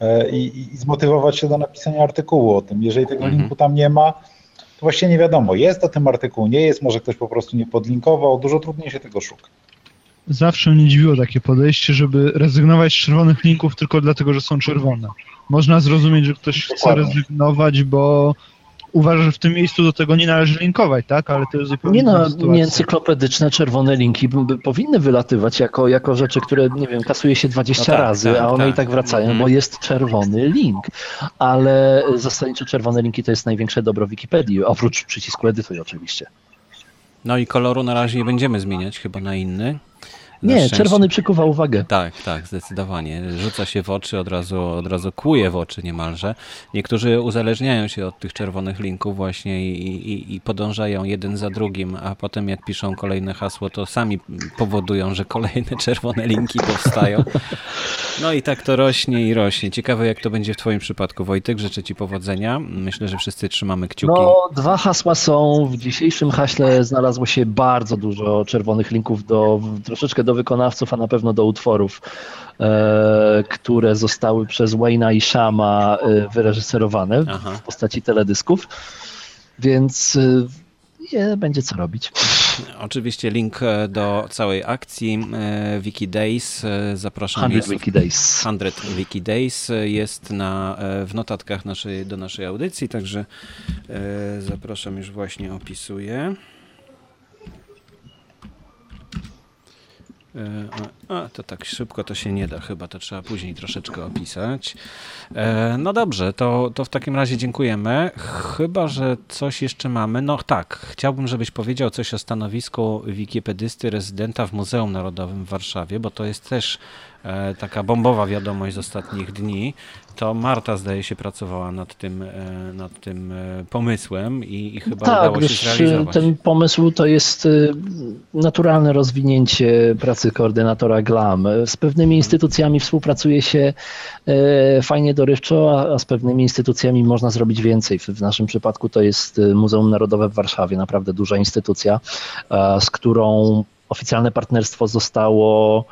Speaker 5: e, i, i zmotywować się do napisania artykułu o tym. Jeżeli tego mhm. linku tam nie ma, to właściwie nie wiadomo, jest o tym artykuł, nie jest, może ktoś po prostu nie podlinkował, dużo trudniej się tego szuka
Speaker 2: zawsze mnie dziwiło takie podejście, żeby rezygnować z czerwonych linków tylko dlatego, że są czerwone. Można zrozumieć, że ktoś chce rezygnować, bo uważa, że w tym miejscu do tego nie należy linkować, tak? Ale to jest zupełnie
Speaker 3: Nie no, nieencyklopedyczne czerwone linki powinny wylatywać jako, jako rzeczy, które, nie wiem, kasuje się 20 no tak, razy, tak, a one tak. i tak wracają, mm. bo jest czerwony link. Ale zasadniczo czerwone linki to jest największe dobro Wikipedii, oprócz przycisku edytuj oczywiście.
Speaker 1: No i koloru na razie nie będziemy zmieniać chyba na inny.
Speaker 3: Nie, czerwony przykuwa uwagę.
Speaker 1: Tak, tak, zdecydowanie. Rzuca się w oczy, od razu, od razu kłuje w oczy niemalże. Niektórzy uzależniają się od tych czerwonych linków właśnie i, i, i podążają jeden za drugim, a potem jak piszą kolejne hasło, to sami powodują, że kolejne czerwone linki powstają. No i tak to rośnie i rośnie. Ciekawe jak to będzie w twoim przypadku, Wojtek. Życzę ci powodzenia. Myślę, że wszyscy trzymamy kciuki.
Speaker 3: No, dwa hasła są. W dzisiejszym haśle znalazło się bardzo dużo czerwonych linków do troszeczkę do wykonawców, a na pewno do utworów, e, które zostały przez Wayne'a i Shama e, wyreżyserowane Aha. w postaci teledysków. Więc nie będzie co robić.
Speaker 1: Oczywiście link e, do całej akcji Wiki Days. Zapraszam.
Speaker 3: 100 Wiki Days.
Speaker 1: 100 Wiki Days jest na, w notatkach naszej, do naszej audycji, także zapraszam, już właśnie opisuję. A, to tak szybko to się nie da, chyba to trzeba później troszeczkę opisać. E, no dobrze, to, to w takim razie dziękujemy. Chyba, że coś jeszcze mamy. No tak, chciałbym, żebyś powiedział coś o stanowisku wikipedysty rezydenta w Muzeum Narodowym w Warszawie, bo to jest też e, taka bombowa wiadomość z ostatnich dni to Marta zdaje się pracowała nad tym, e, nad tym e, pomysłem i, i chyba tak, udało się
Speaker 3: e,
Speaker 1: zrealizować.
Speaker 3: ten pomysł to jest naturalne rozwinięcie pracy koordynatora GLAM. Z pewnymi instytucjami współpracuje się fajnie dorywczo, a z pewnymi instytucjami można zrobić więcej. W naszym przypadku to jest Muzeum Narodowe w Warszawie, naprawdę duża instytucja, z którą oficjalne partnerstwo zostało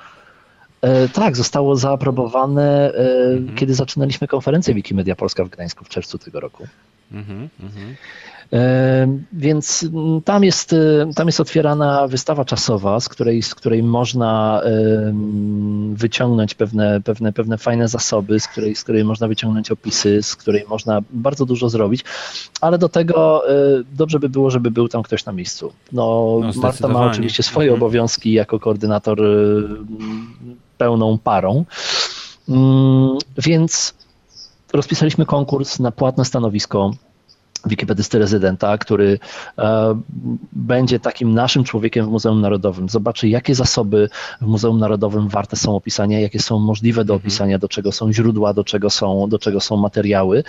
Speaker 3: tak, zostało zaaprobowane, e, mhm. kiedy zaczynaliśmy konferencję Wikimedia Polska w Gdańsku w czerwcu tego roku. Mhm, mhm. E, więc tam jest, tam jest otwierana wystawa czasowa, z której, z której można wyciągnąć pewne, pewne, pewne fajne zasoby, z której, z której można wyciągnąć opisy, z której można bardzo dużo zrobić, ale do tego dobrze by było, żeby był tam ktoś na miejscu. No, no Marta ma oczywiście swoje mhm. obowiązki jako koordynator pełną parą. Mm, więc rozpisaliśmy konkurs na płatne stanowisko wikipedysty rezydenta, który e, będzie takim naszym człowiekiem w Muzeum Narodowym. Zobaczy, jakie zasoby w Muzeum Narodowym warte są opisania, jakie są możliwe do mhm. opisania, do czego są źródła, do czego są, do czego są materiały.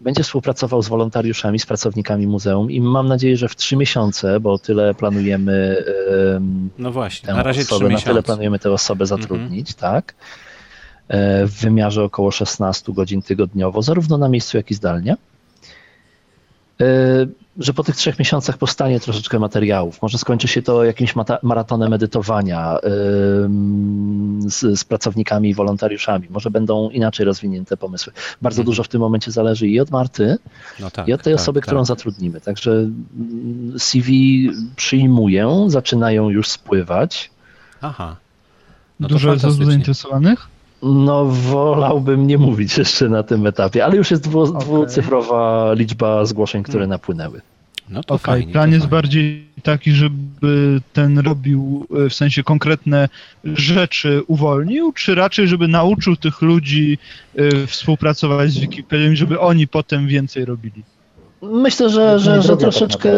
Speaker 3: Będzie współpracował z wolontariuszami, z pracownikami muzeum i mam nadzieję, że w trzy miesiące, bo tyle planujemy.
Speaker 1: No właśnie, na razie osobę.
Speaker 3: Na tyle planujemy tę osobę mhm. zatrudnić, mhm. tak? E, w wymiarze około 16 godzin tygodniowo, zarówno na miejscu, jak i zdalnie. Że po tych trzech miesiącach powstanie troszeczkę materiałów. Może skończy się to jakimś maratonem edytowania z, z, pracownikami i wolontariuszami. Może będą inaczej rozwinięte pomysły. Bardzo mhm. dużo w tym momencie zależy i od Marty, no tak, i od tej tak, osoby, tak. którą zatrudnimy. Także mm, CV przyjmuję, zaczynają już spływać.
Speaker 1: Aha.
Speaker 2: No dużo jest osób zainteresowanych?
Speaker 3: No, wolałbym nie mówić jeszcze na tym etapie, ale już jest dwu, okay. dwucyfrowa liczba zgłoszeń, które hmm. napłynęły.
Speaker 2: No to okay. fajnie. Plan to jest fajnie. bardziej taki, żeby ten robił e, w sensie konkretne rzeczy uwolnił, czy raczej, żeby nauczył tych ludzi e, współpracować z Wikipedią i żeby oni potem więcej robili?
Speaker 3: Myślę, że, że, że tak troszeczkę.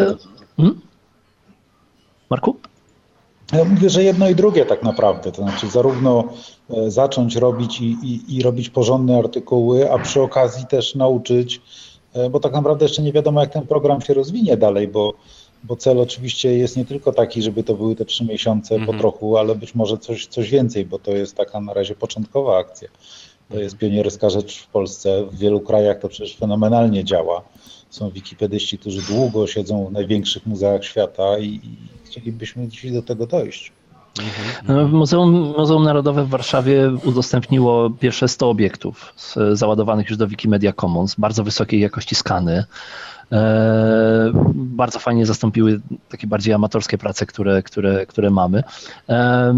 Speaker 3: Hmm? Marku?
Speaker 5: Ja mówię, że jedno i drugie tak naprawdę, to znaczy zarówno e, zacząć robić i, i, i, robić porządne artykuły, a przy okazji też nauczyć, e, bo tak naprawdę jeszcze nie wiadomo, jak ten program się rozwinie dalej, bo, bo cel oczywiście jest nie tylko taki, żeby to były te trzy miesiące -hmm. po mhm. trochu, ale być może coś, coś więcej, bo to jest taka na razie początkowa akcja. To jest pionierska rzecz w Polsce, w wielu krajach to przecież fenomenalnie działa. Są wikipedyści, którzy długo siedzą w największych muzeach świata i, i chcielibyśmy dzisiaj do tego dojść.
Speaker 3: Mhm. Muzeum, Muzeum Narodowe w Warszawie udostępniło pierwsze 100 obiektów załadowanych już do Wikimedia Commons, bardzo wysokiej jakości skany. E, bardzo fajnie zastąpiły takie bardziej amatorskie prace, które, które, które mamy. E,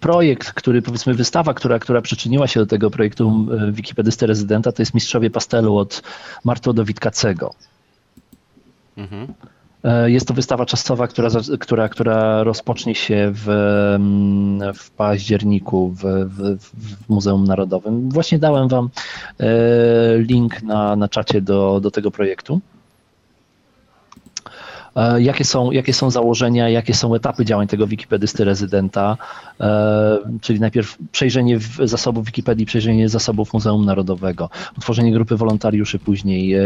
Speaker 3: projekt, który powiedzmy wystawa, która, która przyczyniła się do tego projektu e, Wikipedysty Rezydenta, to jest Mistrzowie Pastelu od Marto Witkacego. Mhm. E, jest to wystawa czasowa, która, która, która rozpocznie się w, mm, w październiku w, w, w Muzeum Narodowym. Właśnie dałem Wam e, link na, na czacie do, do tego projektu. E, jakie są, jakie są założenia, jakie są etapy działań tego wikipedysty rezydenta, e, czyli najpierw przejrzenie zasobów Wikipedii, przejrzenie zasobów Muzeum Narodowego, utworzenie grupy wolontariuszy później, e,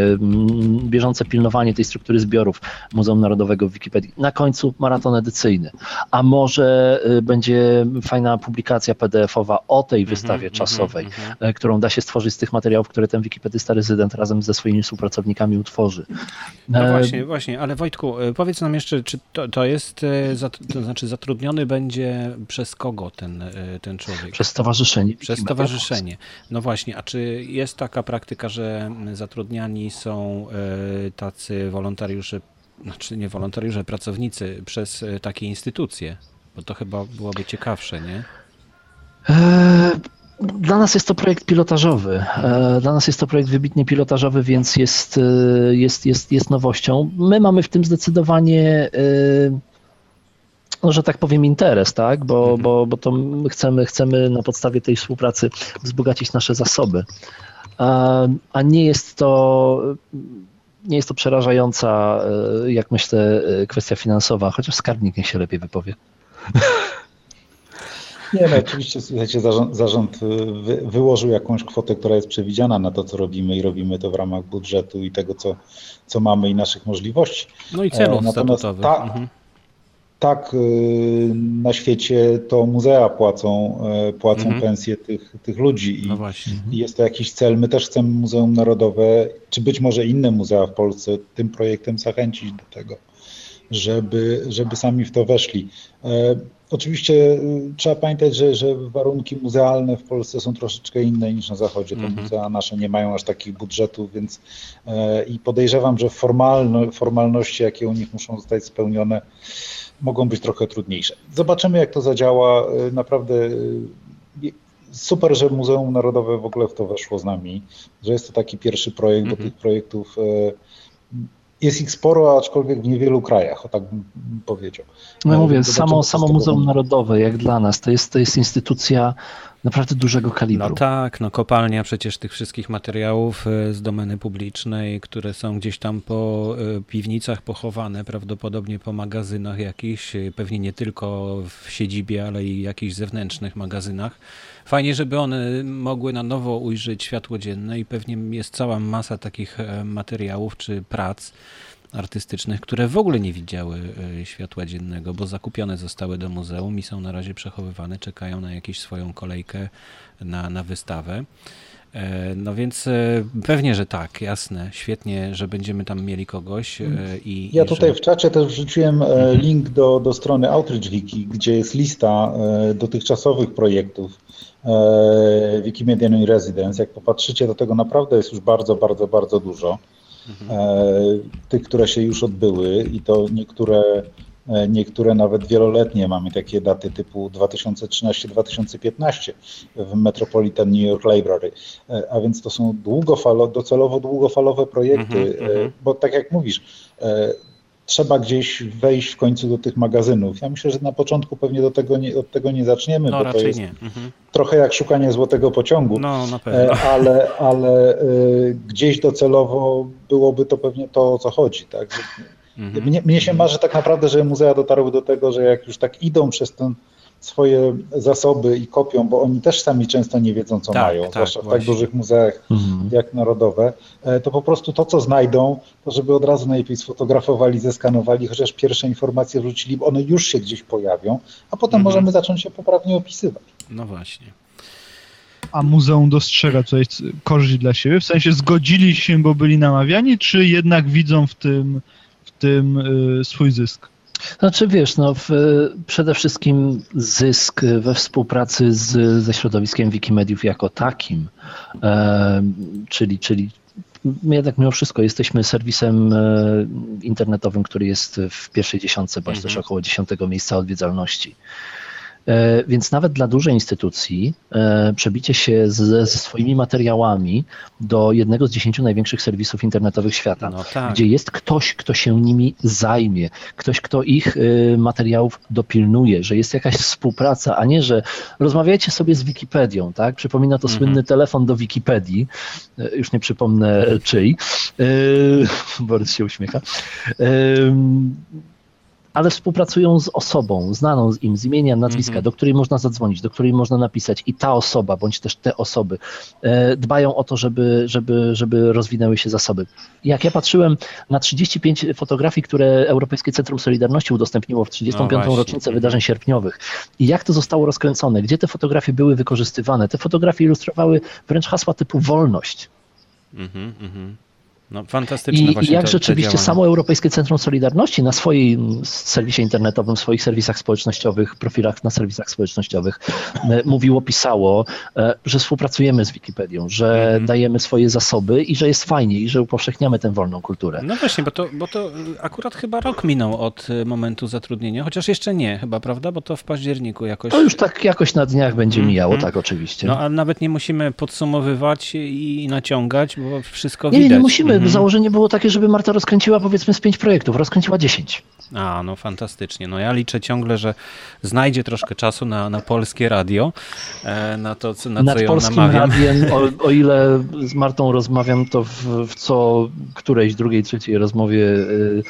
Speaker 3: bieżące pilnowanie tej struktury zbiorów Muzeum Narodowego w Wikipedii. Na końcu maraton edycyjny. A może będzie fajna publikacja PDF-owa o tej mhm, wystawie -hmm, czasowej, -hmm. którą da się stworzyć z tych materiałów, które ten wikipedysta rezydent razem ze swoimi współpracownikami utworzy.
Speaker 1: No właśnie, właśnie, ale Wojtku, E, powiedz nam jeszcze, czy to, to jest, e, to znaczy zatrudniony będzie przez kogo ten, e, ten człowiek?
Speaker 3: Przez stowarzyszenie.
Speaker 1: Przez stowarzyszenie. No właśnie, a czy jest taka praktyka, że zatrudniani są tacy wolontariusze, znaczy nie wolontariusze, pracownicy przez takie instytucje? Bo to chyba byłoby ciekawsze, nie?
Speaker 3: Dla nas jest to projekt pilotażowy. E, dla nas jest to projekt wybitnie pilotażowy, więc jest, e, jest, jest, jest nowością. My mamy w tym zdecydowanie, e, no, że tak powiem, interes, tak? Bo, mhm. bo, bo to chcemy, chcemy na podstawie tej współpracy wzbogacić nasze zasoby. A, a nie jest to nie jest to przerażająca, jak myślę, kwestia finansowa, chociaż skarbnik niech się lepiej wypowie.
Speaker 5: Nie, no oczywiście, słuchajcie, zarząd, zarząd y, wy, wyłożył jakąś kwotę, która jest przewidziana na to, co robimy i robimy to w ramach budżetu i tego, co, co mamy i naszych możliwości.
Speaker 1: No i celów e, Natomiast statutowych. Ta, mhm.
Speaker 5: Tak, y, na świecie to muzea płacą, e, płacą mhm. pensje tych, tych ludzi i, no i, jest to jakiś cel. My też chcemy Muzeum Narodowe, czy być może inne muzea w Polsce tym projektem zachęcić do tego, żeby, żeby sami w to weszli. Oczywiście y, trzeba pamiętać, że, że warunki muzealne w Polsce są troszeczkę inne niż na Zachodzie. Te -hmm. muzea nasze nie mają aż takich budżetów, więc e, i podejrzewam, że formalno, formalności, jakie u nich muszą zostać spełnione, mogą być trochę trudniejsze. Zobaczymy, jak to zadziała. E, naprawdę e, super, że Muzeum Narodowe w ogóle w to weszło z nami, że jest to taki pierwszy projekt, bo mhm. tych projektów jest ich sporo, aczkolwiek w niewielu krajach, o tak bym powiedział.
Speaker 3: No mówię, samo, samo Muzeum Narodowe, jak dla nas, to jest, to jest instytucja naprawdę dużego kalibru.
Speaker 1: No tak, no kopalnia przecież tych wszystkich materiałów e, z domeny publicznej, które są gdzieś tam po e, piwnicach pochowane, prawdopodobnie po magazynach jakichś, e, pewnie nie tylko w siedzibie, ale i jakichś zewnętrznych magazynach. Fajnie, żeby one mogły na nowo ujrzeć światło dzienne i pewnie jest cała masa takich materiałów czy prac, artystycznych, które w ogóle nie widziały e, światła dziennego, bo zakupione zostały do muzeum i są na razie przechowywane, czekają na jakąś swoją kolejkę na, na wystawę. E, no więc e, pewnie, że tak, jasne, świetnie, że będziemy tam mieli kogoś. I,
Speaker 5: ja
Speaker 1: i
Speaker 5: tutaj
Speaker 1: że...
Speaker 5: w czacie też wrzuciłem mhm. link do, do strony Outreach Wiki, gdzie jest lista dotychczasowych projektów Wikimedia New Residence. Jak popatrzycie, to tego naprawdę jest już bardzo, bardzo, bardzo dużo. Mhm. tych, które się już odbyły i to niektóre, e, niektóre nawet wieloletnie. Mamy takie daty typu 2013-2015 w Metropolitan New York Library. E, a więc to są długofalo, docelowo długofalowe projekty, mhm, mhm. bo tak jak mówisz, trzeba gdzieś wejść w końcu do tych magazynów. Ja myślę, że na początku pewnie do tego nie, od tego nie zaczniemy, no, bo to jest mhm. trochę jak szukanie złotego pociągu,
Speaker 1: no, na pewno.
Speaker 5: E, ale, ale y, gdzieś docelowo byłoby to pewnie to, o co chodzi. Tak? Mhm. Mnie, mnie się marzy tak naprawdę, że muzea dotarły do tego, że jak już tak idą przez ten swoje zasoby i kopią, bo oni też sami często nie wiedzą, co
Speaker 1: tak,
Speaker 5: mają,
Speaker 1: tak,
Speaker 5: zwłaszcza w
Speaker 1: właśnie.
Speaker 5: tak dużych muzeach mhm. jak narodowe, e, to po prostu to, co znajdą, to żeby od razu najlepiej sfotografowali, zeskanowali, chociaż pierwsze informacje wrzucili, bo one już się gdzieś pojawią, a potem mhm. możemy zacząć się poprawnie opisywać.
Speaker 1: No właśnie.
Speaker 2: A muzeum dostrzega tutaj korzyść dla siebie? W sensie zgodzili się, bo byli namawiani, czy jednak widzą w tym, w tym y, swój zysk?
Speaker 3: Znaczy wiesz, no w, przede wszystkim zysk we współpracy z, ze środowiskiem Wikimediów jako takim, e, czyli, czyli my jednak mimo wszystko jesteśmy serwisem e, internetowym, który jest w pierwszej dziesiątce, bądź mhm. też około dziesiątego miejsca odwiedzalności. E, więc nawet dla dużej instytucji e, przebicie się ze, ze swoimi materiałami do jednego z dziesięciu największych serwisów internetowych świata, no tak. gdzie jest ktoś, kto się nimi zajmie, ktoś, kto ich e, materiałów dopilnuje, że jest jakaś współpraca, a nie, że rozmawiajcie sobie z Wikipedią, tak? Przypomina to mhm. słynny telefon do Wikipedii, już nie przypomnę czyj, Borys się uśmiecha ale współpracują z osobą znaną z im, z imienia, nazwiska, mm -hmm. do której można zadzwonić, do której można napisać i ta osoba, bądź też te osoby e, dbają o to, żeby, żeby, żeby rozwinęły się zasoby. Jak ja patrzyłem na 35 fotografii, które Europejskie Centrum Solidarności udostępniło w 35. No rocznicę wydarzeń sierpniowych i jak to zostało rozkręcone, gdzie te fotografie były wykorzystywane, te fotografie ilustrowały wręcz hasła typu wolność. Mhm, mhm.
Speaker 1: No, fantastyczne
Speaker 3: I, jak te, rzeczywiście te samo Europejskie Centrum Solidarności na swoim serwisie internetowym, swoich serwisach społecznościowych, profilach na serwisach społecznościowych e, mówiło, pisało, e, że współpracujemy z Wikipedią, że mm. dajemy swoje zasoby i że jest fajnie i że upowszechniamy tę wolną kulturę.
Speaker 1: No właśnie, bo to, bo to akurat chyba rok minął od e, momentu zatrudnienia, chociaż jeszcze nie chyba, prawda? Bo to w październiku jakoś...
Speaker 3: To już tak jakoś na dniach będzie mm. mijało, tak oczywiście.
Speaker 1: No a nawet nie musimy podsumowywać i naciągać, bo wszystko
Speaker 3: nie,
Speaker 1: widać.
Speaker 3: Nie, nie musimy, Mhm. Założenie było takie, żeby Marta rozkręciła powiedzmy z pięć projektów, rozkręciła dziesięć.
Speaker 1: A, no fantastycznie. No ja liczę ciągle, że znajdzie troszkę czasu na, na polskie radio, e, na to, na
Speaker 3: Nad
Speaker 1: co ją
Speaker 3: polskim
Speaker 1: namawiam.
Speaker 3: radiem, o, o, ile z Martą rozmawiam, to w, w co którejś drugiej, trzeciej rozmowie y,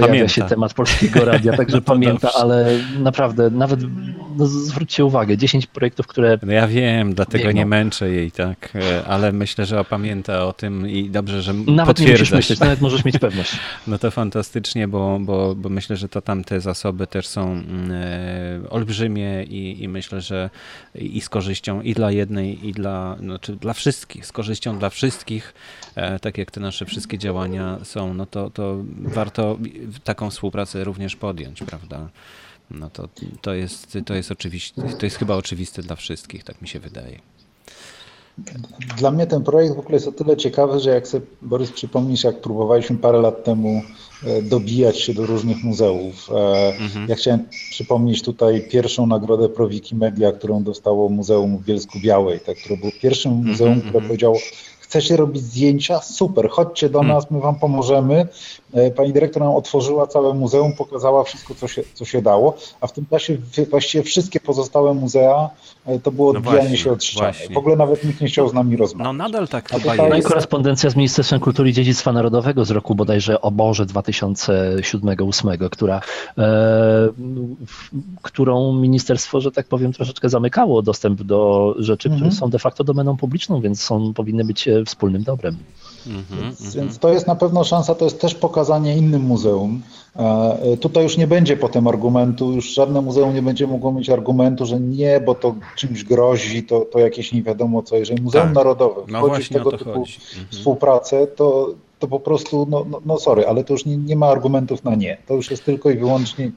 Speaker 3: pojawia pamięta. się temat polskiego radia, także pamięta, ale naprawdę, nawet no, zwróćcie uwagę, 10 projektów, które.
Speaker 1: No ja wiem, dlatego biegną. nie męczę jej, tak, e, ale myślę, że pamięta o tym i dobrze, że
Speaker 3: nawet
Speaker 1: potwierdzasz.
Speaker 3: Nie myśleć, nawet możesz mieć pewność.
Speaker 1: No to fantastycznie, bo, bo, bo myślę, że to tamte zasoby też są mm, e, olbrzymie i, i myślę, że i z korzyścią i dla jednej, i dla, znaczy dla wszystkich, z korzyścią dla wszystkich, e, tak jak te nasze wszystkie działania są, no to, to warto taką współpracę również podjąć, prawda? No to, to, jest, to, jest oczywiste, to jest chyba oczywiste dla wszystkich, tak mi się wydaje.
Speaker 5: Dla mnie ten projekt w ogóle jest o tyle ciekawy, że jak sobie, Borys, przypomnisz, jak próbowaliśmy parę lat temu e, dobijać się do różnych muzeów. E, mhm. Ja chciałem przypomnieć tutaj pierwszą nagrodę Pro Wikimedia, którą dostało Muzeum w Bielsku Białej, tak, które było pierwszym muzeum, mhm, które mhm. Chcecie robić zdjęcia? Super, chodźcie do nas, my wam pomożemy. E, pani dyrektor nam otworzyła całe muzeum, pokazała wszystko, co się, co się dało, a w tym czasie właściwie wszystkie pozostałe muzea e, to było no odbijanie właśnie, się od ściany. Właśnie. W ogóle nawet nikt nie chciał z nami rozmawiać.
Speaker 1: No nadal tak
Speaker 3: chyba jest. No i korespondencja z Ministerstwem Kultury i Dziedzictwa Narodowego z roku bodajże o Boże 2007-2008, która, e, którą ministerstwo, że tak powiem, troszeczkę zamykało dostęp do rzeczy, mhm. które są de facto domeną publiczną, więc są, powinny być e, wspólnym dobrem.
Speaker 5: Mhm, więc, mhm. więc, to jest na pewno szansa, to jest też pokazanie innym muzeum. E, tutaj już nie będzie potem argumentu, już żadne muzeum nie będzie mogło mieć argumentu, że nie, bo to czymś grozi, to, to jakieś nie wiadomo co. Jeżeli Muzeum tak. Narodowe no wchodzi w tego typu chodzi. Mhm. współpracę, to, to po prostu, no, no, no sorry, ale to już nie, nie ma argumentów na nie. To już jest tylko i wyłącznie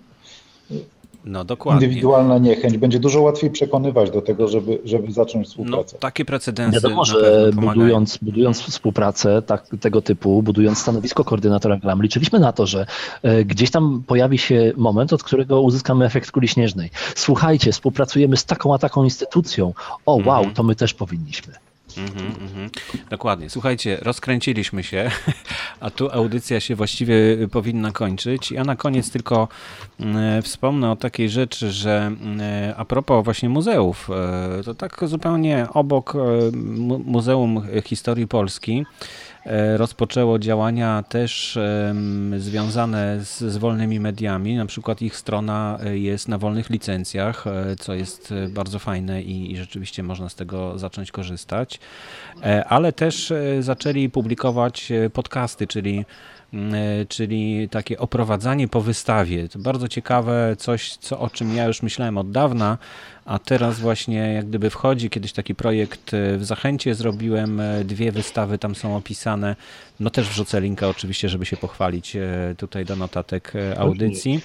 Speaker 1: no, dokładnie.
Speaker 5: Indywidualna niechęć. Będzie dużo łatwiej przekonywać do tego, żeby, żeby zacząć współpracę.
Speaker 1: No, takie precedensy.
Speaker 3: Wiadomo, że budując, budując współpracę tak, tego typu, budując stanowisko koordynatora GLAM, liczyliśmy na to, że e, gdzieś tam pojawi się moment, od którego uzyskamy efekt kuli śnieżnej. Słuchajcie, współpracujemy z taką a taką instytucją. O, wow, mhm. to my też powinniśmy. Mm-hmm,
Speaker 1: mm-hmm. Dokładnie. Słuchajcie, rozkręciliśmy się, a tu audycja się właściwie powinna kończyć. Ja na koniec tylko mm, wspomnę o takiej rzeczy, że mm, a propos właśnie muzeów, to tak zupełnie obok Muzeum Historii Polski rozpoczęło działania też związane z, z wolnymi mediami. Na przykład ich strona e, jest na wolnych licencjach, e, co jest bardzo fajne i, i rzeczywiście można z tego zacząć korzystać. Ale też zaczęli publikować podcasty, czyli czyli takie oprowadzanie po wystawie. To bardzo ciekawe, coś, co, o czym ja już myślałem od dawna, a teraz właśnie jak gdyby wchodzi, kiedyś taki projekt e, w Zachęcie zrobiłem, e, dwie wystawy tam są opisane, no też wrzucę linka oczywiście, żeby się pochwalić e, tutaj do notatek audycji.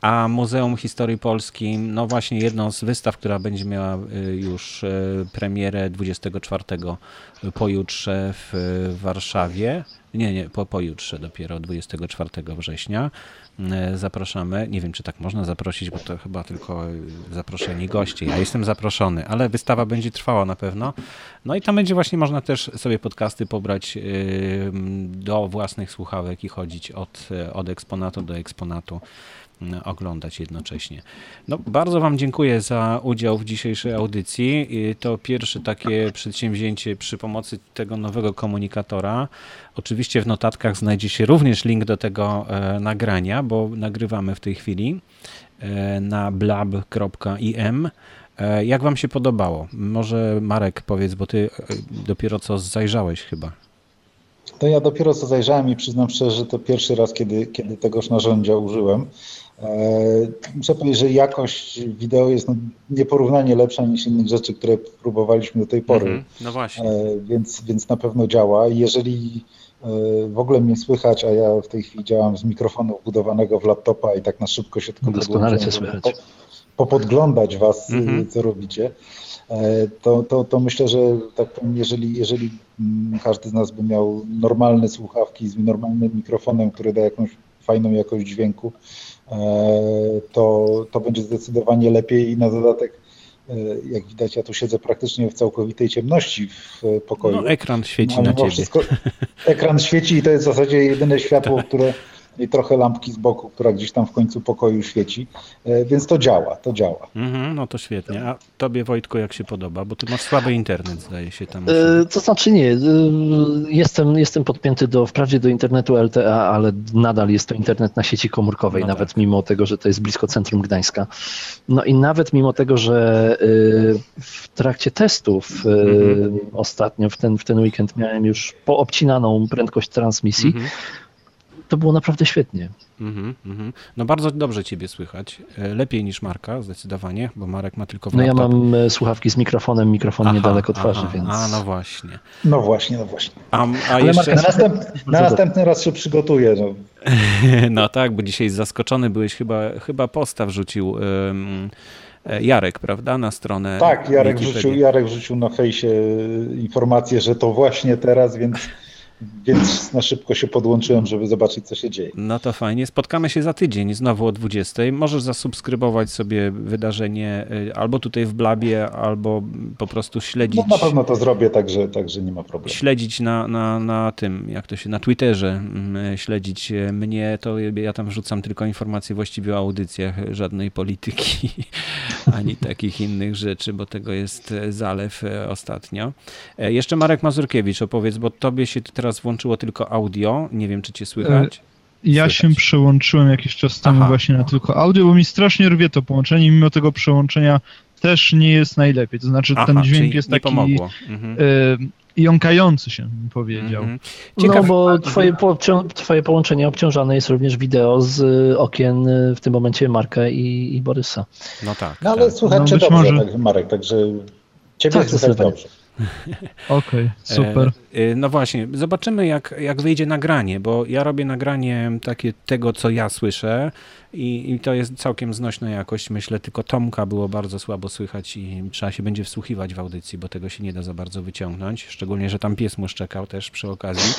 Speaker 1: A Muzeum Historii Polski, no właśnie jedną z wystaw, która będzie miała już premierę 24 pojutrze w Warszawie. Nie, nie, po, pojutrze dopiero 24 września. E, zapraszamy. Nie wiem, czy tak można zaprosić, bo to chyba tylko zaproszeni goście. Ja jestem zaproszony, ale wystawa będzie trwała na pewno. No i tam będzie właśnie można też sobie podcasty pobrać e, do własnych słuchawek i chodzić od, od eksponatu do eksponatu oglądać jednocześnie. No, bardzo Wam dziękuję za udział w dzisiejszej audycji. To pierwsze takie przedsięwzięcie przy pomocy tego nowego komunikatora. Oczywiście w notatkach znajdzie się również link do tego e, nagrania, bo nagrywamy w tej chwili e, na blab.im. E, jak Wam się podobało? Może Marek powiedz, bo Ty dopiero co zajrzałeś chyba.
Speaker 5: To ja dopiero co zajrzałem i przyznam szczerze, że to pierwszy raz, kiedy, kiedy tegoż narzędzia użyłem. E, muszę powiedzieć, że jakość wideo jest no nieporównanie lepsza niż innych rzeczy, które próbowaliśmy do tej pory. Mm -hmm.
Speaker 1: No właśnie. E,
Speaker 5: więc, więc na pewno działa. Jeżeli e, w ogóle mnie słychać, a ja w tej chwili działam z mikrofonu wbudowanego w laptopa i tak na szybko się tylko
Speaker 3: Doskonale cię słychać. Po,
Speaker 5: popodglądać was, mm -hmm. co robicie, to, to, to myślę, że tak powiem, jeżeli, jeżeli mm, każdy z nas by miał normalne słuchawki z normalnym mikrofonem, który da jakąś fajną jakość dźwięku, E, to, to będzie zdecydowanie lepiej i na dodatek e, jak widać, ja tu siedzę praktycznie w całkowitej ciemności w pokoju.
Speaker 1: No, ekran świeci no, na ciebie. Wszystko,
Speaker 5: ekran świeci i to jest w zasadzie jedyne światło, które i trochę lampki z boku, która gdzieś tam w końcu pokoju świeci, e, więc to działa, to działa.
Speaker 1: Mm-hmm, no to świetnie. A tobie Wojtko jak się podoba? Bo ty masz słaby internet, zdaje się tam.
Speaker 3: E, to znaczy nie, e, jestem, jestem podpięty do, wprawdzie do internetu LTE, ale nadal jest to internet na sieci komórkowej, no nawet tak. mimo tego, że to jest blisko centrum Gdańska. No i nawet mimo tego, że w trakcie testów mm-hmm. ostatnio w ten, w ten weekend miałem już poobcinaną prędkość transmisji, mm-hmm to było naprawdę świetnie. Mm
Speaker 1: -hmm, No bardzo dobrze Ciebie słychać. E, lepiej niż Marka, zdecydowanie, bo Marek ma tylko w
Speaker 3: No laptop. ja mam e, słuchawki z mikrofonem, mikrofon aha, niedaleko twarzy, aha, więc...
Speaker 1: A, no właśnie.
Speaker 5: No właśnie, no właśnie. A, a Ale jeszcze... na, następny, na następny raz się przygotuję. No.
Speaker 1: no tak, bo dzisiaj zaskoczony byłeś, chyba, chyba posta wrzucił... Um, Jarek, prawda, na stronę.
Speaker 5: Tak, Jarek wrzucił, Jarek wrzucił na fejsie informację, że to właśnie teraz, więc więc na szybko się podłączyłem, żeby zobaczyć, co się dzieje.
Speaker 1: No to fajnie. Spotkamy się za tydzień, znowu o 20. Możesz zasubskrybować sobie wydarzenie y, albo tutaj w Blabie, albo po prostu śledzić.
Speaker 5: No na pewno to zrobię, także, także nie ma problemu.
Speaker 1: Śledzić na, na, na tym, jak to się, na Twitterze, mm, śledzić mnie, to ja tam wrzucam tylko informacje właściwie o audycjach, żadnej polityki, ani takich innych rzeczy, bo tego jest zalew ostatnio. E, jeszcze Marek Mazurkiewicz opowiedz, bo tobie się teraz włączyło tylko audio, nie wiem czy cię słychać.
Speaker 2: E, ja słychać. się przełączyłem jakiś czas temu Aha. właśnie na tylko audio, bo mi strasznie rwie to połączenie, mimo tego przełączenia też nie jest najlepiej. To znaczy Aha, ten dźwięk jest taki mhm. y, jąkający się, bym powiedział. Mhm.
Speaker 3: No bo twoje, po, twoje połączenie obciążane jest również wideo z okien w tym momencie Marka i, i Borysa.
Speaker 1: No tak.
Speaker 5: No ale
Speaker 1: tak.
Speaker 5: słuchajcie no, dobrze, może... tak, Marek, także ciebie tak, słychać dobrze.
Speaker 2: Okej, okay, super.
Speaker 1: E, e, no właśnie, zobaczymy jak, jak wyjdzie nagranie, bo ja robię nagranie takie tego, co ja słyszę i, i to jest całkiem znośna jakość. Myślę, tylko Tomka było bardzo słabo słychać i trzeba się będzie wsłuchiwać w audycji, bo tego się nie da za bardzo wyciągnąć, szczególnie, że tam pies mu szczekał też przy okazji.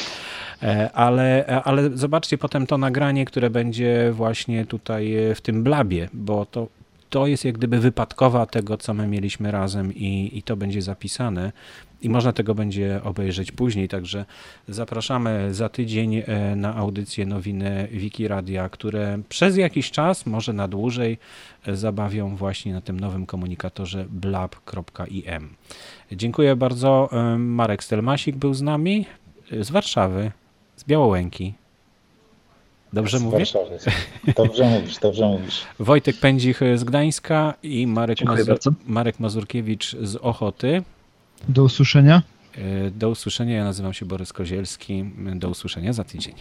Speaker 1: E, ale, ale zobaczcie potem to nagranie, które będzie właśnie tutaj w tym blabie, bo to to jest jak gdyby wypadkowa tego, co my mieliśmy razem i, i to będzie zapisane i można tego będzie obejrzeć później, także zapraszamy za tydzień e, na audycję nowiny Wiki Radia, które przez jakiś czas, może na dłużej, e, zabawią właśnie na tym nowym komunikatorze blab.im. Dziękuję bardzo. E, Marek Stelmasik był z nami z Warszawy, z Białołęki. Dobrze mówię?
Speaker 5: Dobrze mówisz, dobrze mówisz.
Speaker 1: Wojtek Pędzich z Gdańska i Marek, Mazur, Marek Mazurkiewicz z Ochoty.
Speaker 2: Do usłyszenia.
Speaker 1: E, do usłyszenia. Ja nazywam się Borys Kozielski. Do usłyszenia za tydzień.